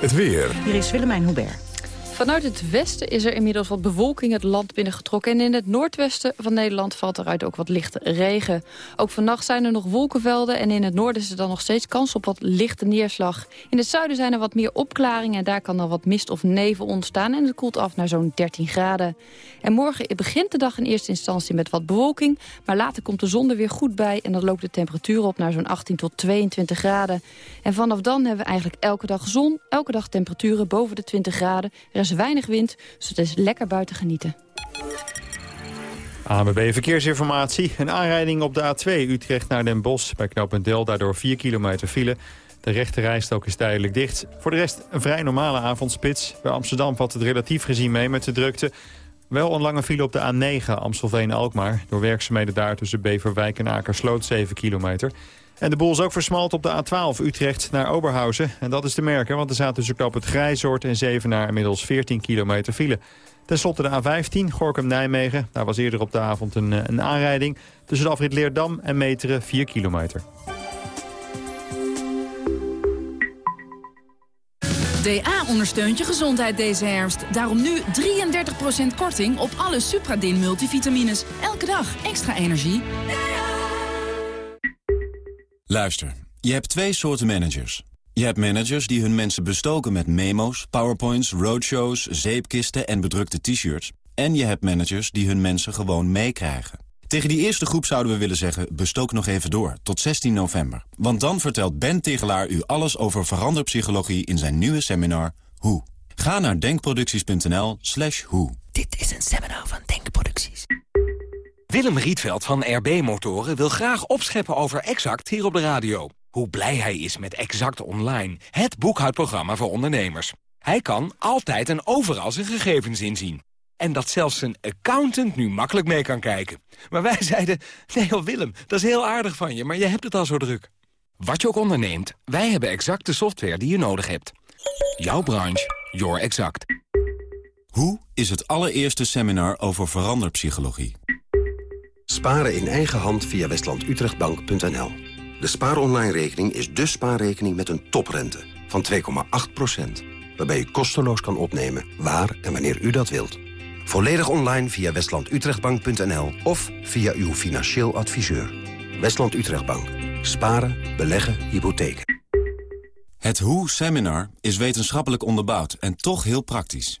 Het weer. Hier is Willemijn Hubert. Vanuit het westen is er inmiddels wat bewolking het land binnengetrokken. En in het noordwesten van Nederland valt eruit ook wat lichte regen. Ook vannacht zijn er nog wolkenvelden. En in het noorden is er dan nog steeds kans op wat lichte neerslag. In het zuiden zijn er wat meer opklaringen. En daar kan dan wat mist of nevel ontstaan. En het koelt af naar zo'n 13 graden. En morgen begint de dag in eerste instantie met wat bewolking. Maar later komt de zon er weer goed bij. En dan loopt de temperatuur op naar zo'n 18 tot 22 graden. En vanaf dan hebben we eigenlijk elke dag zon. Elke dag temperaturen boven de 20 graden. Is weinig wind, dus het is lekker buiten genieten. ANWB Verkeersinformatie. Een aanrijding op de A2 Utrecht naar Den Bosch. Bij knooppunt Del, daardoor 4 kilometer file. De rechte rijstok is tijdelijk dicht. Voor de rest een vrij normale avondspits. Bij Amsterdam valt het relatief gezien mee met de drukte. Wel een lange file op de A9 Amstelveen-Alkmaar. Door werkzaamheden daar tussen Beverwijk en Akersloot 7 kilometer. En de boel is ook versmalt op de A12 Utrecht naar Oberhausen. En dat is te merken, want er zaten tussen op het Grijzoord en Zevenaar inmiddels 14 kilometer file. Ten slotte de A15, Gorkum-Nijmegen. Daar was eerder op de avond een, eh, een aanrijding. Tussen de afrit Leerdam en Meteren 4 kilometer. DA ondersteunt je gezondheid deze herfst. Daarom nu 33% korting op alle Supradin multivitamines. Elke dag extra energie. Luister, je hebt twee soorten managers. Je hebt managers die hun mensen bestoken met memo's, powerpoints, roadshows, zeepkisten en bedrukte t-shirts. En je hebt managers die hun mensen gewoon meekrijgen. Tegen die eerste groep zouden we willen zeggen, bestook nog even door, tot 16 november. Want dan vertelt Ben Tegelaar u alles over veranderpsychologie in zijn nieuwe seminar Hoe. Ga naar denkproducties.nl slash hoe. Dit is een seminar van Denkproducties. Willem Rietveld van RB Motoren wil graag opscheppen over Exact hier op de radio. Hoe blij hij is met Exact Online, het boekhoudprogramma voor ondernemers. Hij kan altijd en overal zijn gegevens inzien. En dat zelfs zijn accountant nu makkelijk mee kan kijken. Maar wij zeiden, nee Willem, dat is heel aardig van je, maar je hebt het al zo druk. Wat je ook onderneemt, wij hebben exact de software die je nodig hebt. Jouw branche, your exact. Hoe is het allereerste seminar over veranderpsychologie? Sparen in eigen hand via westlandutrechtbank.nl. De spaaronline-rekening is de spaarrekening met een toprente van 2,8%. Waarbij u kosteloos kan opnemen waar en wanneer u dat wilt. Volledig online via westlandutrechtbank.nl of via uw financieel adviseur. Westland Utrechtbank. Sparen, beleggen, hypotheken. Het Hoe-seminar is wetenschappelijk onderbouwd en toch heel praktisch.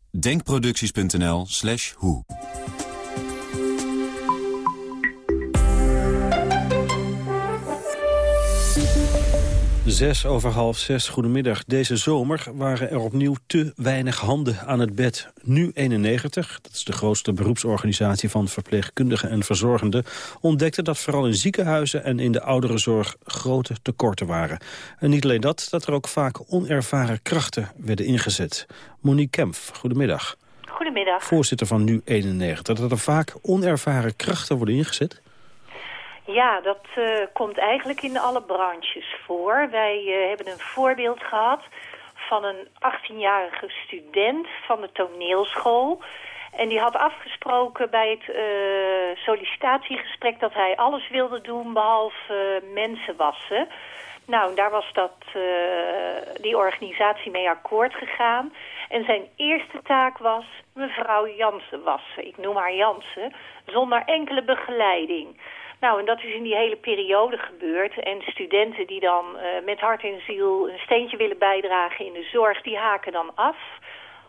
denkproducties.nl slash. Zes over half zes, goedemiddag. Deze zomer waren er opnieuw te weinig handen aan het bed. Nu 91, dat is de grootste beroepsorganisatie van verpleegkundigen en verzorgenden... ontdekte dat vooral in ziekenhuizen en in de ouderenzorg grote tekorten waren. En niet alleen dat, dat er ook vaak onervaren krachten werden ingezet. Monique Kempf, goedemiddag. Goedemiddag. Voorzitter van Nu 91. Dat er vaak onervaren krachten worden ingezet? Ja, dat uh, komt eigenlijk in alle branches voor. Wij uh, hebben een voorbeeld gehad van een 18-jarige student van de toneelschool. En die had afgesproken bij het uh, sollicitatiegesprek dat hij alles wilde doen behalve mensen wassen. Nou, daar was dat, die organisatie mee akkoord gegaan. En zijn eerste taak was mevrouw Jansen wassen. Ik noem haar Jansen, zonder enkele begeleiding. Nou, en dat is in die hele periode gebeurd. En studenten die dan uh, met hart en ziel een steentje willen bijdragen in de zorg... die haken dan af,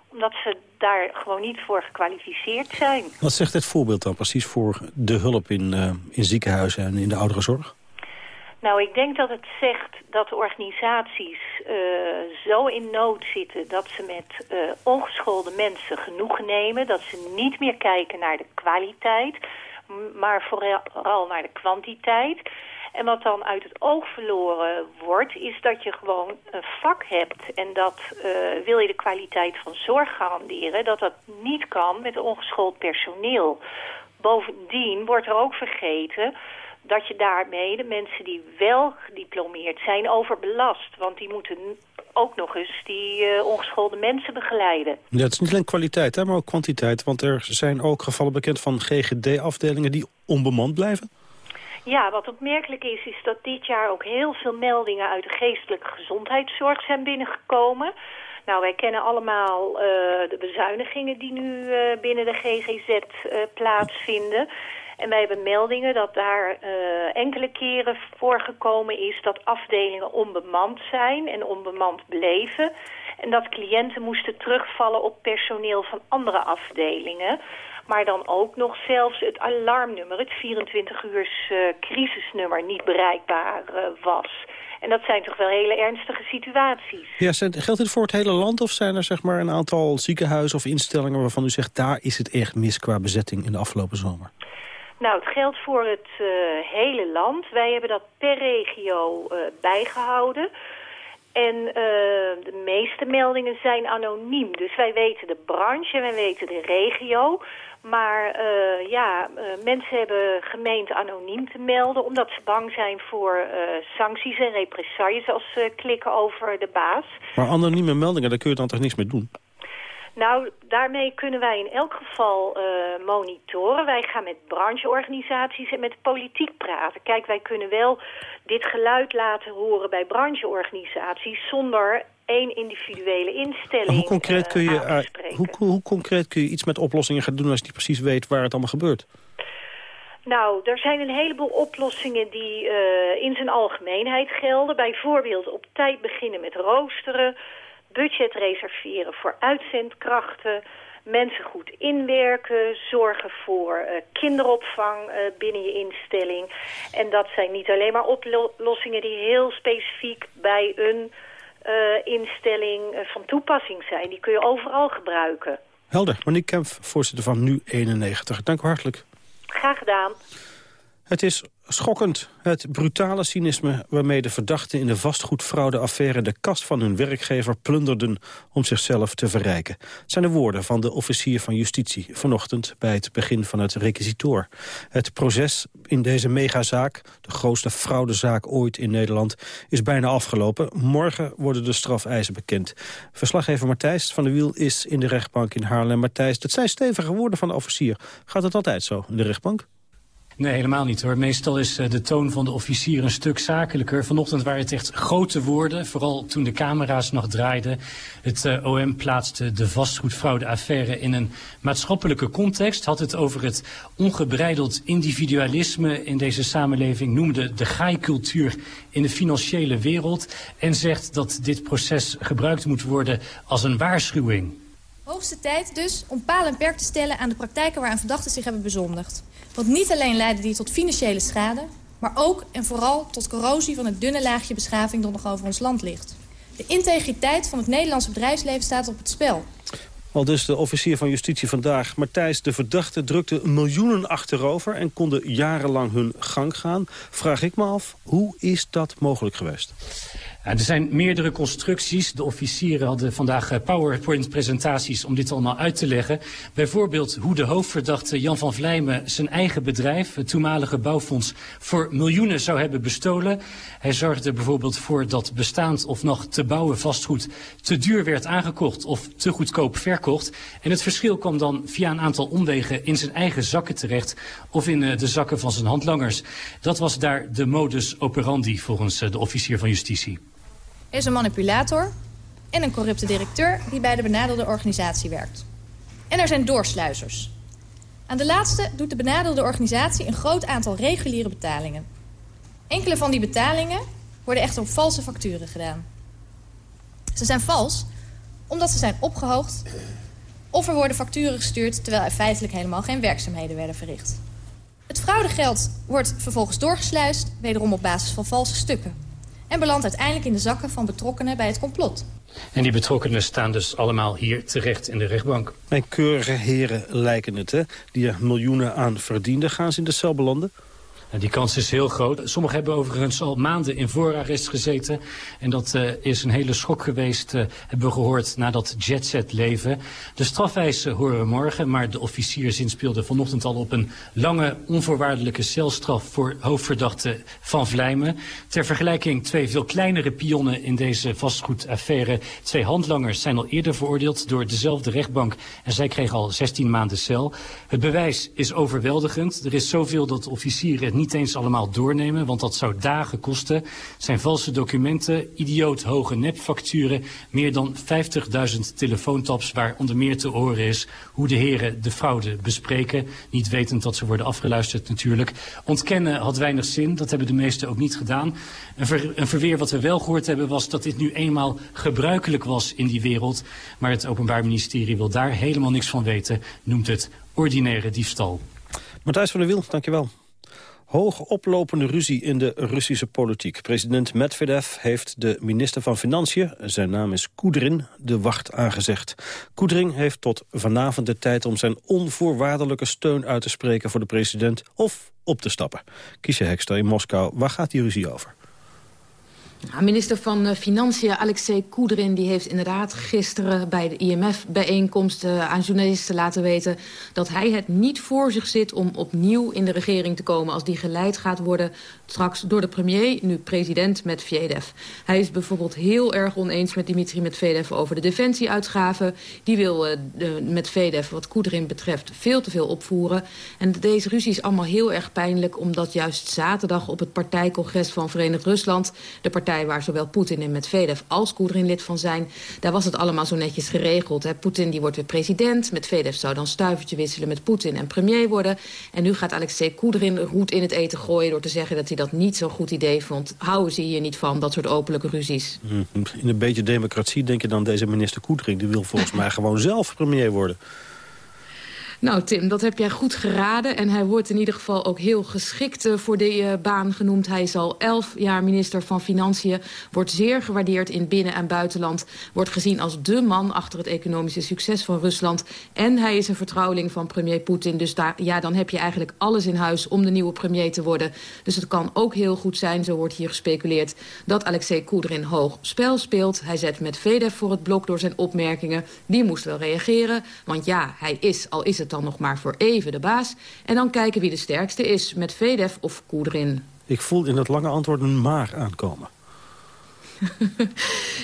omdat ze daar gewoon niet voor gekwalificeerd zijn. Wat zegt dit voorbeeld dan precies voor de hulp in, uh, in ziekenhuizen en in de ouderenzorg? Nou, ik denk dat het zegt dat de organisaties uh, zo in nood zitten... dat ze met uh, ongeschoolde mensen genoegen nemen. Dat ze niet meer kijken naar de kwaliteit maar vooral naar de kwantiteit. En wat dan uit het oog verloren wordt, is dat je gewoon een vak hebt. En dat uh, wil je de kwaliteit van zorg garanderen, dat dat niet kan met ongeschoold personeel. Bovendien wordt er ook vergeten dat je daarmee de mensen die wel gediplomeerd zijn overbelast. Want die moeten ook nog eens die uh, ongeschoolde mensen begeleiden. Ja, het is niet alleen kwaliteit, hè, maar ook kwantiteit. Want er zijn ook gevallen bekend van GGD-afdelingen die onbemand blijven. Ja, wat opmerkelijk is, is dat dit jaar ook heel veel meldingen uit de geestelijke gezondheidszorg zijn binnengekomen. Nou, wij kennen allemaal uh, de bezuinigingen die nu uh, binnen de GGZ plaatsvinden. En wij hebben meldingen dat daar uh, enkele keren voorgekomen is dat afdelingen onbemand zijn en onbemand bleven. En dat cliënten moesten terugvallen op personeel van andere afdelingen. Maar dan ook nog zelfs het alarmnummer, het 24 uurs uh, crisisnummer, niet bereikbaar uh, was. En dat zijn toch wel hele ernstige situaties. Ja, geldt dit voor het hele land of zijn er zeg maar een aantal ziekenhuizen of instellingen waarvan u zegt daar is het echt mis qua bezetting in de afgelopen zomer? Nou, het geldt voor het uh, hele land. Wij hebben dat per regio uh, bijgehouden. En uh, de meeste meldingen zijn anoniem. Dus wij weten de branche wij weten de regio. Maar ja, mensen hebben gemeend anoniem te melden... omdat ze bang zijn voor sancties en represailles als klikken over de baas. Maar anonieme meldingen, daar kun je dan toch niks mee doen? Nou, daarmee kunnen wij in elk geval uh, monitoren. Wij gaan met brancheorganisaties en met politiek praten. Kijk, wij kunnen wel dit geluid laten horen bij brancheorganisaties... zonder één individuele instelling hoe concreet, kun je, uh, hoe, hoe, concreet kun je iets met oplossingen gaan doen... als je niet precies weet waar het allemaal gebeurt? Nou, er zijn een heleboel oplossingen die uh, in zijn algemeenheid gelden. Bijvoorbeeld op tijd beginnen met roosteren budget reserveren voor uitzendkrachten... mensen goed inwerken, zorgen voor uh, kinderopvang uh, binnen je instelling. En dat zijn niet alleen maar oplossingen die heel specifiek bij een uh, instelling van toepassing zijn. Die kun je overal gebruiken. Helder. Monique Kemp, voorzitter van Nu91. Dank u hartelijk. Graag gedaan. Het is schokkend, het brutale cynisme waarmee de verdachten in de vastgoedfraudeaffaire de kast van hun werkgever plunderden om zichzelf te verrijken. Het zijn de woorden van de officier van justitie vanochtend bij het begin van het requisitoor. Het proces in deze megazaak, de grootste fraudezaak ooit in Nederland, is bijna afgelopen. Morgen worden de strafeisen bekend. Verslaggever Matthijs van de Wiel is in de rechtbank in Haarlem. Matthijs, dat zijn stevige woorden van de officier. Gaat het altijd zo in de rechtbank? Nee, helemaal niet hoor. Meestal is uh, de toon van de officier een stuk zakelijker. Vanochtend waren het echt grote woorden, vooral toen de camera's nog draaiden. Het uh, OM plaatste de vastgoedfraudeaffaire in een maatschappelijke context. Had het over het ongebreideld individualisme in deze samenleving. Noemde de gaaikultuur in de financiële wereld. En zegt dat dit proces gebruikt moet worden als een waarschuwing. Hoogste tijd dus om paal en perk te stellen aan de praktijken waaraan verdachten zich hebben bezondigd. Want niet alleen leiden die tot financiële schade... maar ook en vooral tot corrosie van het dunne laagje beschaving... dat nog over ons land ligt. De integriteit van het Nederlandse bedrijfsleven staat op het spel. Al dus de officier van justitie vandaag. Matthijs, de verdachten drukten miljoenen achterover... en konden jarenlang hun gang gaan. Vraag ik me af, hoe is dat mogelijk geweest? Er zijn meerdere constructies. De officieren hadden vandaag eh, PowerPoint-presentaties om dit allemaal uit te leggen. Bijvoorbeeld hoe de hoofdverdachte Jan van Vlijmen zijn eigen bedrijf, het toenmalige bouwfonds, voor miljoenen zou hebben bestolen. Hij zorgde bijvoorbeeld voor dat bestaand of nog te bouwen vastgoed te duur werd aangekocht of te goedkoop verkocht. En het verschil kwam dan via een aantal omwegen in zijn eigen zakken terecht of in eh, de zakken van zijn handlangers. Dat was daar de modus operandi volgens eh, de officier van justitie. Is een manipulator en een corrupte directeur die bij de benadeelde organisatie werkt. En er zijn doorsluizers. Aan de laatste doet de benadeelde organisatie een groot aantal reguliere betalingen. Enkele van die betalingen worden echter op valse facturen gedaan. Ze zijn vals omdat ze zijn opgehoogd of er worden facturen gestuurd terwijl er feitelijk helemaal geen werkzaamheden werden verricht. Het fraudegeld wordt vervolgens doorgesluist, wederom op basis van valse stukken en belandt uiteindelijk in de zakken van betrokkenen bij het complot. En die betrokkenen staan dus allemaal hier terecht in de rechtbank. En keurige heren lijken het, hè? Die er miljoenen aan verdienden. Gaan ze in de cel belanden? Die kans is heel groot. Sommigen hebben overigens al maanden in voorarrest gezeten. En dat uh, is een hele schok geweest, uh, hebben we gehoord, na dat jetset leven. De strafeisen horen morgen, maar de officier zinspeelde vanochtend al op een lange onvoorwaardelijke celstraf voor hoofdverdachte Van Vlijmen. Ter vergelijking twee veel kleinere pionnen in deze vastgoedaffaire. Twee handlangers zijn al eerder veroordeeld door dezelfde rechtbank en zij kregen al 16 maanden cel. Het bewijs is overweldigend. Er is zoveel dat de officier het niet niet eens allemaal doornemen, want dat zou dagen kosten. Zijn valse documenten, idioot hoge nepfacturen, meer dan 50.000 telefoontaps waar onder meer te horen is hoe de heren de fraude bespreken. Niet wetend dat ze worden afgeluisterd natuurlijk. Ontkennen had weinig zin, dat hebben de meesten ook niet gedaan. Een, een verweer wat we wel gehoord hebben was dat dit nu eenmaal gebruikelijk was in die wereld. Maar het Openbaar Ministerie wil daar helemaal niks van weten, noemt het ordinaire diefstal. Matthijs van der Wiel, dankjewel. Hoog oplopende ruzie in de Russische politiek. President Medvedev heeft de minister van Financiën, zijn naam is Koedrin, de wacht aangezegd. Koedrin heeft tot vanavond de tijd om zijn onvoorwaardelijke steun uit te spreken voor de president of op te stappen. Kiesje Hekster in Moskou, waar gaat die ruzie over? Minister van eh, Financiën Alexei Koedrin die heeft inderdaad gisteren bij de IMF-bijeenkomst uh, aan journalisten laten weten dat hij het niet voor zich zit om opnieuw in de regering te komen als die geleid gaat worden straks door de premier, nu president Medvedev. Hij is bijvoorbeeld heel erg oneens met Dimitri Medvedev over de defensieuitgaven. Die wil uh, Medvedev wat Koedrin betreft veel te veel opvoeren. En deze ruzie is allemaal heel erg pijnlijk omdat juist zaterdag op het partijcongres van Verenigd Rusland de partij waar zowel Poetin en Medvedev als Koedrin lid van zijn. Daar was het allemaal zo netjes geregeld. Poetin die wordt weer president. Medvedev zou dan stuivertje wisselen met Poetin en premier worden. En nu gaat Alexei Koedrin roet in het eten gooien... door te zeggen dat hij dat niet zo'n goed idee vond. Houden ze hier niet van, dat soort openlijke ruzies? Hm, in een beetje democratie denk je dan deze minister Koedrin... die wil volgens mij gewoon zelf premier worden. Nou Tim, dat heb jij goed geraden. En hij wordt in ieder geval ook heel geschikt uh, voor die uh, baan genoemd. Hij is al elf jaar minister van Financiën. Wordt zeer gewaardeerd in binnen- en buitenland. Wordt gezien als dé man achter het economische succes van Rusland. En hij is een vertrouweling van premier Poetin. Dus daar, ja, dan heb je eigenlijk alles in huis om de nieuwe premier te worden. Dus het kan ook heel goed zijn, zo wordt hier gespeculeerd... dat Alexei Koedrin hoog spel speelt. Hij zet met Vedev voor het blok door zijn opmerkingen. Die moest wel reageren, want ja, hij is, al is het dan nog maar voor even de baas. En dan kijken wie de sterkste is, met Vedev of Koedrin. Ik voel in dat lange antwoord een maar aankomen.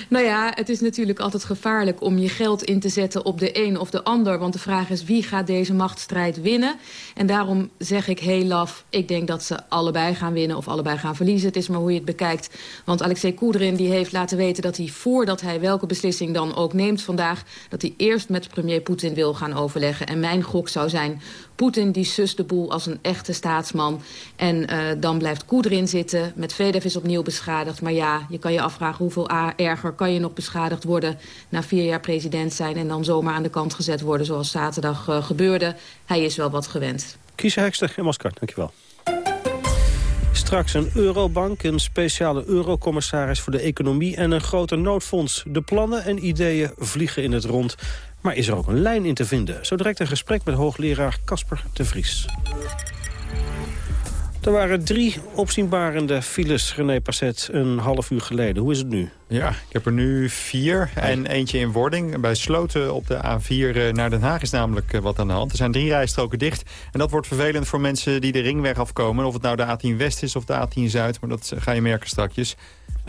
nou ja, het is natuurlijk altijd gevaarlijk om je geld in te zetten op de een of de ander. Want de vraag is wie gaat deze machtsstrijd winnen? En daarom zeg ik heel laf, ik denk dat ze allebei gaan winnen of allebei gaan verliezen. Het is maar hoe je het bekijkt. Want Alexei Koedrin die heeft laten weten dat hij voordat hij welke beslissing dan ook neemt vandaag... dat hij eerst met premier Poetin wil gaan overleggen. En mijn gok zou zijn, Poetin die sust de boel als een echte staatsman. En uh, dan blijft Koedrin zitten. Met Vedev is opnieuw beschadigd. Maar ja, je kan je afvragen hoeveel erger kan je nog beschadigd worden... na vier jaar president zijn en dan zomaar aan de kant gezet worden... zoals zaterdag uh, gebeurde. Hij is wel wat gewend. Kies Hekster in Moskou, dankjewel. Straks een eurobank, een speciale eurocommissaris voor de economie... en een groter noodfonds. De plannen en ideeën vliegen in het rond. Maar is er ook een lijn in te vinden? Zo direct een gesprek met hoogleraar Casper de Vries. Er waren drie opzienbarende files, René Passet, een half uur geleden. Hoe is het nu? Ja, ik heb er nu vier en eentje in wording. Bij Sloten op de A4 eh, naar Den Haag is namelijk eh, wat aan de hand. Er zijn drie rijstroken dicht. En dat wordt vervelend voor mensen die de ringweg afkomen. Of het nou de A10 West is of de A10 Zuid. Maar dat ga je merken straks.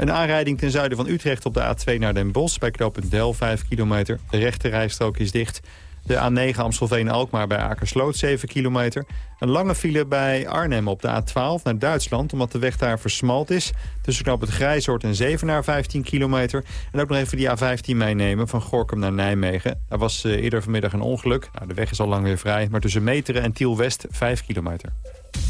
Een aanrijding ten zuiden van Utrecht op de A2 naar Den Bosch. Bij knooppunt Del 5 kilometer. De rechte rijstrook is dicht. De A9 Amstelveen-Alkmaar bij Akersloot 7 kilometer. Een lange file bij Arnhem op de A12 naar Duitsland... omdat de weg daar versmalt is. Tussen knop het Grijzoord en Zevenaar 15 kilometer. En ook nog even die A15 meenemen van Gorkum naar Nijmegen. Daar was uh, eerder vanmiddag een ongeluk. Nou, de weg is al lang weer vrij. Maar tussen Meteren en Tiel-West 5 kilometer.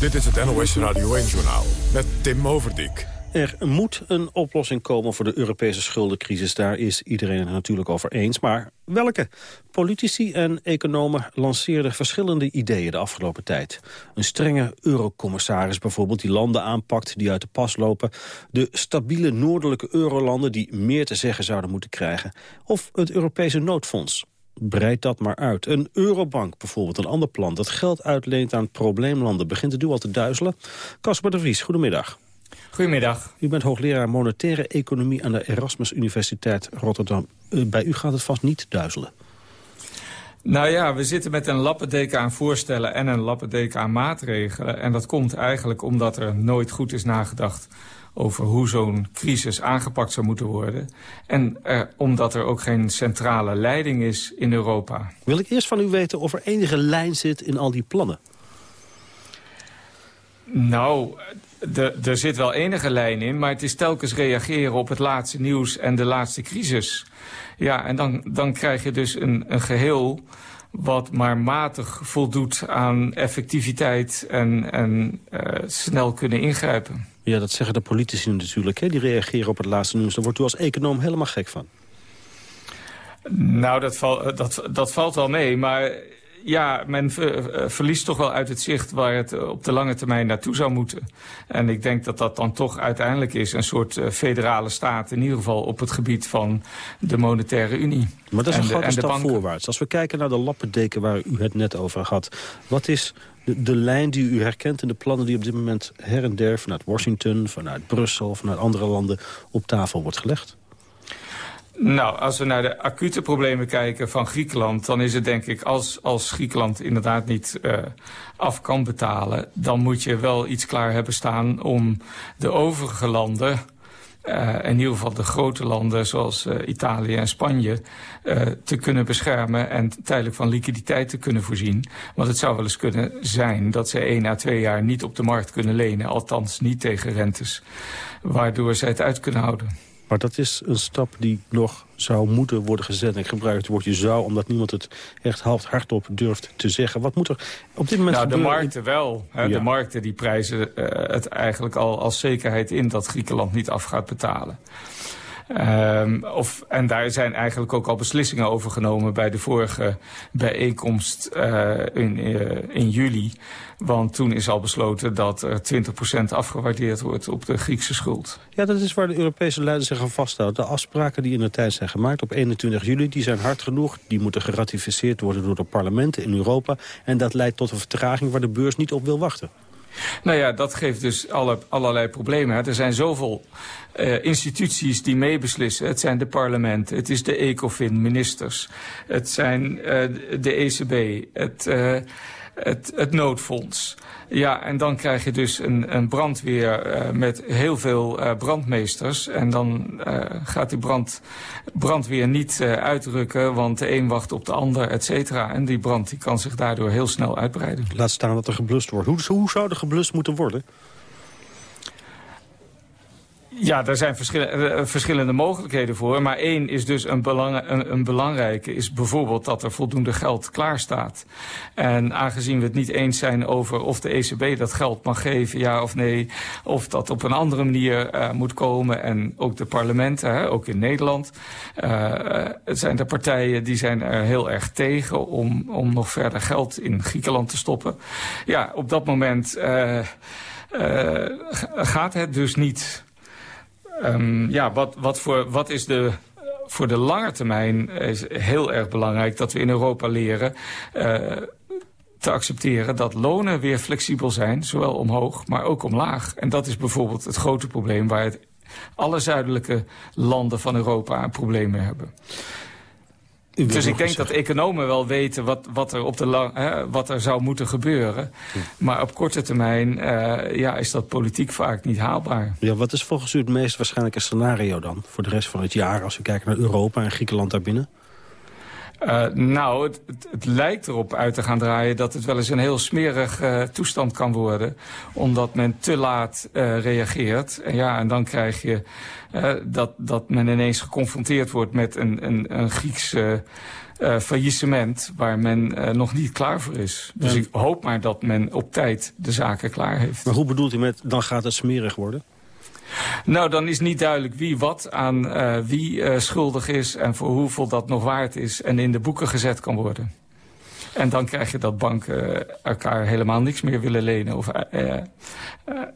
Dit is het NOS Radio 1-journaal met Tim Overdijk. Er moet een oplossing komen voor de Europese schuldencrisis. Daar is iedereen het natuurlijk over eens. Maar welke? Politici en economen lanceerden verschillende ideeën de afgelopen tijd. Een strenge eurocommissaris bijvoorbeeld die landen aanpakt die uit de pas lopen. De stabiele noordelijke eurolanden die meer te zeggen zouden moeten krijgen. Of het Europese noodfonds. Breid dat maar uit. Een eurobank bijvoorbeeld, een ander plan dat geld uitleent aan probleemlanden. Begint het nu al te duizelen? Casper de Vries, goedemiddag. Goedemiddag. U bent hoogleraar monetaire economie aan de Erasmus Universiteit Rotterdam. Eh, bij u gaat het vast niet duizelen. Nou ja, we zitten met een lappendeken aan voorstellen en een lappendeken aan maatregelen. En dat komt eigenlijk omdat er nooit goed is nagedacht over hoe zo'n crisis aangepakt zou moeten worden. En eh, omdat er ook geen centrale leiding is in Europa. Wil ik eerst van u weten of er enige lijn zit in al die plannen? Nou, er zit wel enige lijn in, maar het is telkens reageren op het laatste nieuws en de laatste crisis. Ja, en dan, dan krijg je dus een, een geheel wat maar matig voldoet aan effectiviteit en, en uh, snel kunnen ingrijpen. Ja, dat zeggen de politici natuurlijk. Hè? Die reageren op het laatste nieuws. Daar wordt u als econoom helemaal gek van. Nou, dat, val, dat, dat valt wel mee, maar ja, men eh, verliest toch wel uit het zicht waar het eh, op de lange termijn naartoe zou moeten. En ik denk dat dat dan toch uiteindelijk is een soort federale staat, in ieder geval op het gebied van de monetaire unie. Maar dat is een de, grote stap voorwaarts. Als we kijken naar de lappendeken waar u het net over had, wat is de, de, lijn die u herkent in de plannen die op dit moment her en der vanuit Washington, vanuit Brussel, vanuit andere landen op tafel wordt gelegd? Nou, als we naar de acute problemen kijken van Griekenland... dan is het denk ik, als, als Griekenland inderdaad niet uh, af kan betalen... dan moet je wel iets klaar hebben staan om de overige landen uh, in ieder geval de grote landen zoals uh, Italië en Spanje uh, te kunnen beschermen en tijdelijk van liquiditeit te kunnen voorzien. Want het zou wel eens kunnen zijn dat ze één à twee jaar niet op de markt kunnen lenen, althans niet tegen rentes, waardoor zij het uit kunnen houden. Maar dat is een stap die nog zou moeten worden gezet. En ik gebruik het woordje zou, omdat niemand het echt half hardop durft te zeggen. Wat moet er op dit moment nou, gebeuren? De markten wel. Hè? Ja. De markten die prijzen uh, het eigenlijk al als zekerheid in dat Griekenland niet af gaat betalen. Um, of, en daar zijn eigenlijk ook al beslissingen over genomen bij de vorige bijeenkomst uh, in, uh, in juli. Want toen is al besloten dat er 20% afgewaardeerd wordt op de Griekse schuld. Ja, dat is waar de Europese leiders zich aan vasthouden. De afspraken die in de tijd zijn gemaakt op 21 juli, die zijn hard genoeg. Die moeten geratificeerd worden door de parlementen in Europa. En dat leidt tot een vertraging waar de beurs niet op wil wachten. Nou ja, dat geeft dus alle, allerlei problemen. Er zijn zoveel uh, instituties die meebeslissen. Het zijn de parlementen, het is de ECOFIN, ministers. Het zijn uh, de ECB, het, uh, het, het noodfonds. Ja, en dan krijg je dus een, een brandweer uh, met heel veel uh, brandmeesters. En dan uh, gaat die brand, brandweer niet uitrukken, want de een wacht op de ander, et cetera. En die brand die kan zich daardoor heel snel uitbreiden. Laat staan dat er geblust wordt. Hoe, hoe zou er geblust moeten worden? Ja, daar zijn verschillende, verschillende mogelijkheden voor. Maar één is dus een, belang, een, belangrijke, is bijvoorbeeld dat er voldoende geld klaar staat. En aangezien we het niet eens zijn over of de ECB dat geld mag geven, ja of nee, of dat op een andere manier uh, moet komen. En ook de parlementen, hè, ook in Nederland, zijn er partijen die zijn er heel erg tegen om, om nog verder geld in Griekenland te stoppen. Ja, op dat moment gaat het dus niet... Um, ja, wat, wat, voor, wat is de voor de lange termijn is heel erg belangrijk dat we in Europa leren uh, te accepteren dat lonen weer flexibel zijn, zowel omhoog, maar ook omlaag. En dat is bijvoorbeeld het grote probleem waar alle zuidelijke landen van Europa mee hebben. Dus ik denk dat economen wel weten wat, wat, er, op de lang, hè, wat er zou moeten gebeuren. Maar op korte termijn uh, ja, is dat politiek vaak niet haalbaar. Ja, wat is volgens u het meest waarschijnlijke scenario dan? Voor de rest van het jaar als we kijken naar Europa en Griekenland daarbinnen? Uh, nou, het, het, het, lijkt erop uit te gaan draaien dat het wel eens een heel smerig uh, toestand kan worden. Omdat men te laat uh, reageert. En ja, en dan krijg je dat, dat men ineens geconfronteerd wordt met een, een, een Grieks faillissement waar men nog niet klaar voor is. Dus ja. ik hoop maar dat men op tijd de zaken klaar heeft. Maar hoe bedoelt u met dan gaat het smerig worden? Nou, dan is niet duidelijk wie wat aan uh, wie uh, schuldig is... en voor hoeveel dat nog waard is en in de boeken gezet kan worden. En dan krijg je dat banken elkaar helemaal niks meer willen lenen. Of, uh,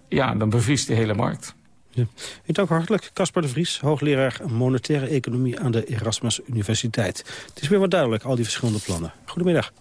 ja, dan bevriest de hele markt. Ja. Ik dank hartelijk Caspar de Vries, hoogleraar monetaire economie aan de Erasmus Universiteit. Het is weer wat duidelijk, al die verschillende plannen. Goedemiddag.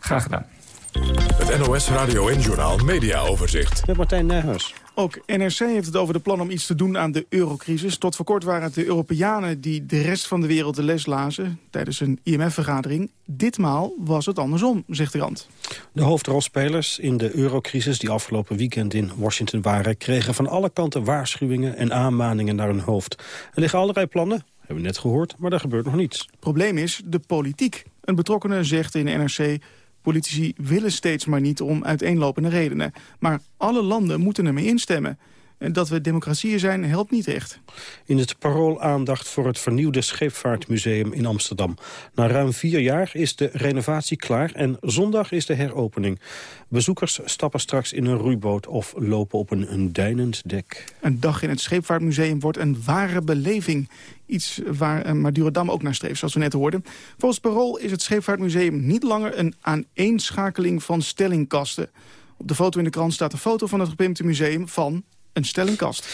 Graag gedaan. Het NOS Radio en Journaal Media Overzicht. Met Martijn Nijhuis. Ook NRC heeft het over de plan om iets te doen aan de eurocrisis. Tot voor kort waren het de Europeanen die de rest van de wereld de les lazen... tijdens een IMF-vergadering. Ditmaal was het andersom, zegt de krant. De hoofdrolspelers in de eurocrisis die afgelopen weekend in Washington waren... kregen van alle kanten waarschuwingen en aanmaningen naar hun hoofd. Er liggen allerlei plannen, hebben we net gehoord, maar er gebeurt nog niets. Het probleem is de politiek. Een betrokkenen zegt in de NRC... Politici willen steeds maar niet om uiteenlopende redenen. Maar alle landen moeten ermee instemmen. En dat we democratieën zijn, helpt niet echt. In het parool aandacht voor het vernieuwde Scheepvaartmuseum in Amsterdam. Na ruim vier jaar is de renovatie klaar en zondag is de heropening. Bezoekers stappen straks in een roeiboot of lopen op een, een deinend dek. Een dag in het Scheepvaartmuseum wordt een ware beleving. Iets waar Madurodam ook naar streeft, zoals we net hoorden. Volgens Parool is het Scheepvaartmuseum niet langer een aaneenschakeling van stellingkasten. Op de foto in de krant staat een foto van het gepimpte museum van een stellingkast.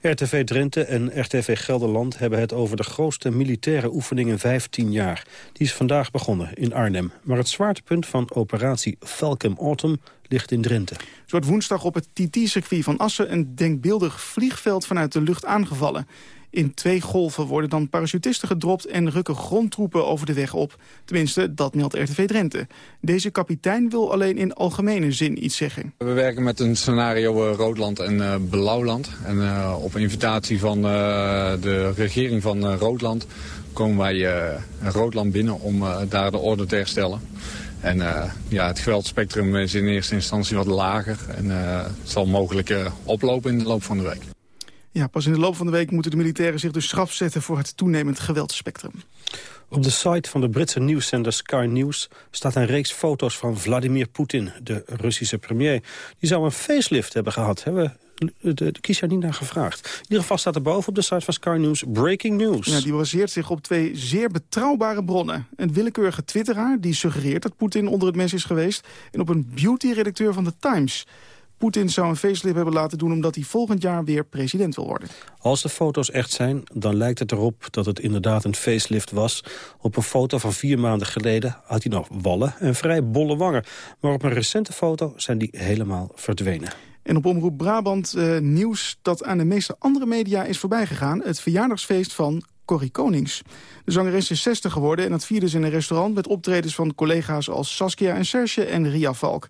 RTV Drenthe en RTV Gelderland hebben het over de grootste militaire oefening in 15 jaar. Die is vandaag begonnen in Arnhem. Maar het zwaartepunt van operatie Falcon Autumn ligt in Drenthe. Zo wordt woensdag op het TT-circuit van Assen een denkbeeldig vliegveld vanuit de lucht aangevallen. In twee golven worden dan parachutisten gedropt en rukken grondtroepen over de weg op. Tenminste, dat meldt RTV Drenthe. Deze kapitein wil alleen in algemene zin iets zeggen. We werken met een scenario uh, Roodland en uh, Blauwland. En uh, op invitatie van de regering van Roodland komen wij Roodland binnen om daar de orde te herstellen. En ja, het geweldspectrum is in eerste instantie wat lager. En het zal mogelijk oplopen in de loop van de week. Ja, pas in de loop van de week moeten de militairen zich dus straf zetten voor het toenemend geweldspectrum. Op de site van de Britse nieuwszender Sky News staat een reeks foto's van Vladimir Poetin, de Russische premier. Die zou een facelift hebben gehad. Hebben we de, de kiesjaar niet naar gevraagd. In ieder geval staat er boven op de site van Sky News breaking news. Ja, die baseert zich op twee zeer betrouwbare bronnen. Een willekeurige twitteraar die suggereert dat Poetin onder het mes is geweest... en op een beauty-redacteur van The Times... Poetin zou een facelift hebben laten doen omdat hij volgend jaar weer president wil worden. Als de foto's echt zijn, dan lijkt het erop dat het inderdaad een facelift was. Op een foto van vier maanden geleden had hij nog wallen en vrij bolle wangen. Maar op een recente foto zijn die helemaal verdwenen. En op Omroep Brabant uh, nieuws dat aan de meeste andere media is voorbijgegaan. Het verjaardagsfeest van Corrie Konings. De zangeres is 60 geworden en dat vierde ze in een restaurant... met optredens van collega's als Saskia en Serge en Ria Valk.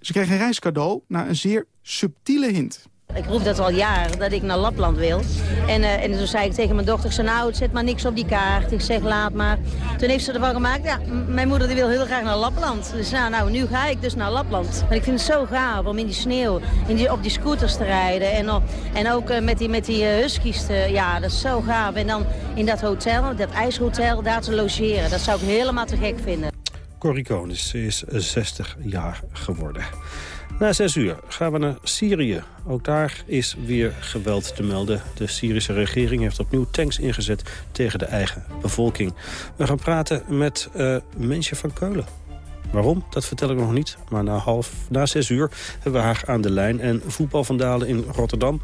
Ze kreeg een reiscadeau na een zeer subtiele hint. Ik roep dat al jaren, dat ik naar Lapland wil. En, uh, en toen zei ik tegen mijn dochter, ik nou, zet maar niks op die kaart. Ik zeg, laat maar. Toen heeft ze ervan gemaakt, ja, mijn moeder die wil heel graag naar Lapland. Dus nou, nou, nu ga ik dus naar Lapland. Maar ik vind het zo gaaf om in die sneeuw, op die scooters te rijden. En, en ook uh, met die, met die uh, huskies, te, ja, dat is zo gaaf. En dan in dat hotel, dat ijshotel, daar te logeren. Dat zou ik helemaal te gek vinden. Corrie Konings is 60 jaar geworden. Na zes uur gaan we naar Syrië. Ook daar is weer geweld te melden. De Syrische regering heeft opnieuw tanks ingezet tegen de eigen bevolking. We gaan praten met uh, Mensje van Keulen. Waarom? Dat vertel ik nog niet. Maar na, half, na zes uur hebben we haar aan de lijn. En voetbalvandalen in Rotterdam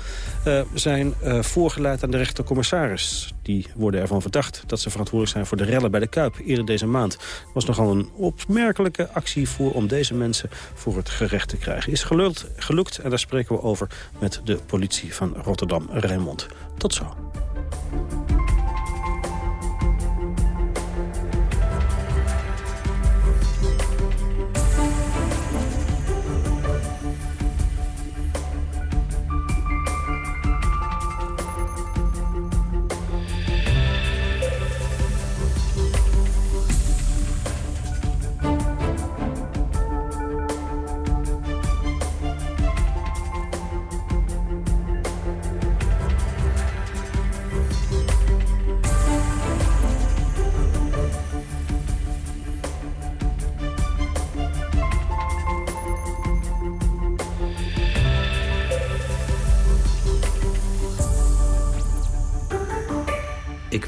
uh, zijn uh, voorgeleid aan de rechtercommissaris. Die worden ervan verdacht dat ze verantwoordelijk zijn voor de rellen bij de Kuip eerder deze maand. Het was nogal een opmerkelijke actie voor om deze mensen voor het gerecht te krijgen. Is gelukt, gelukt en daar spreken we over met de politie van Rotterdam, Rijnmond. Tot zo.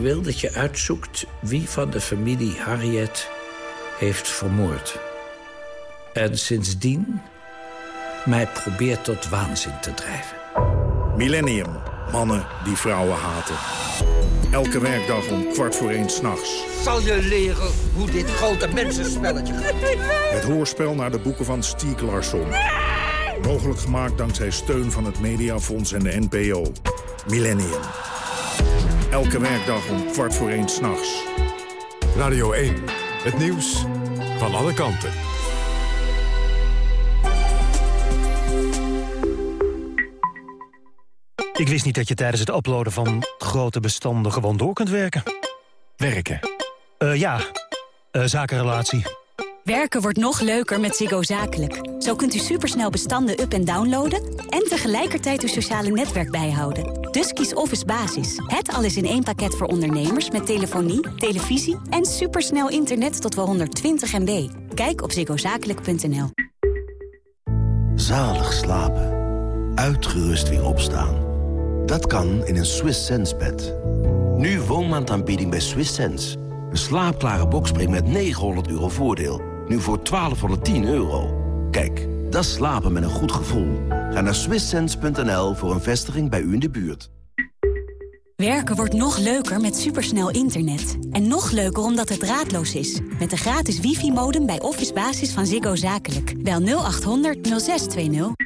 Wil dat je uitzoekt wie van de familie Harriet heeft vermoord. En sindsdien mij probeert tot waanzin te drijven. Millennium. Mannen die vrouwen haten. Elke werkdag om kwart voor één s'nachts. Zal je leren hoe dit grote mensenspelletje gaat? Het hoorspel naar de boeken van Stieg Larsson. Mogelijk gemaakt dankzij steun van het Mediafonds en de NPO. Millennium. Elke werkdag om kwart voor één s'nachts. Radio 1. Het nieuws van alle kanten. Ik wist niet dat je tijdens het uploaden van grote bestanden gewoon door kunt werken. Werken? Uh, ja, uh, zakenrelatie. Werken wordt nog leuker met Ziggo Zakelijk. Zo kunt u supersnel bestanden up- en downloaden... en tegelijkertijd uw sociale netwerk bijhouden. Dus kies Office Basis. Het alles in één pakket voor ondernemers... met telefonie, televisie en supersnel internet tot wel 120 MB. Kijk op ziggozakelijk.nl. Zalig slapen. Uitgerust weer opstaan. Dat kan in een Swiss Sense bed. Nu woonmaandaanbieding bij Swiss Sense. Een slaapklare bokspring met 900 euro voordeel. Nu voor 1210 euro. Kijk, dat slapen met een goed gevoel. Ga naar swisssense.nl voor een vestiging bij u in de buurt. Werken wordt nog leuker met supersnel internet. En nog leuker omdat het draadloos is. Met de gratis wifi-modem bij Office Basis van Ziggo Zakelijk. Bel 0800 0620.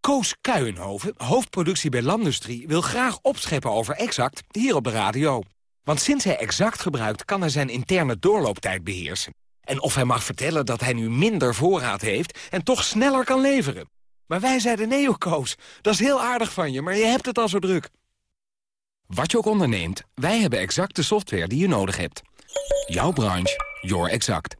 Koos Kuijenhoven, hoofdproductie bij Landustrie... wil graag opscheppen over Exact hier op de radio. Want sinds hij Exact gebruikt, kan hij zijn interne doorlooptijd beheersen. En of hij mag vertellen dat hij nu minder voorraad heeft... en toch sneller kan leveren. Maar wij zeiden nee, Koos. Dat is heel aardig van je, maar je hebt het al zo druk. Wat je ook onderneemt, wij hebben exact de software die je nodig hebt. Jouw branche, your exact.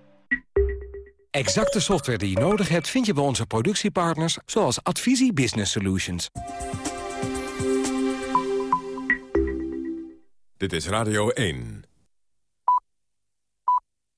Exacte software die je nodig hebt vind je bij onze productiepartners... zoals Advisie Business Solutions. Dit is Radio 1.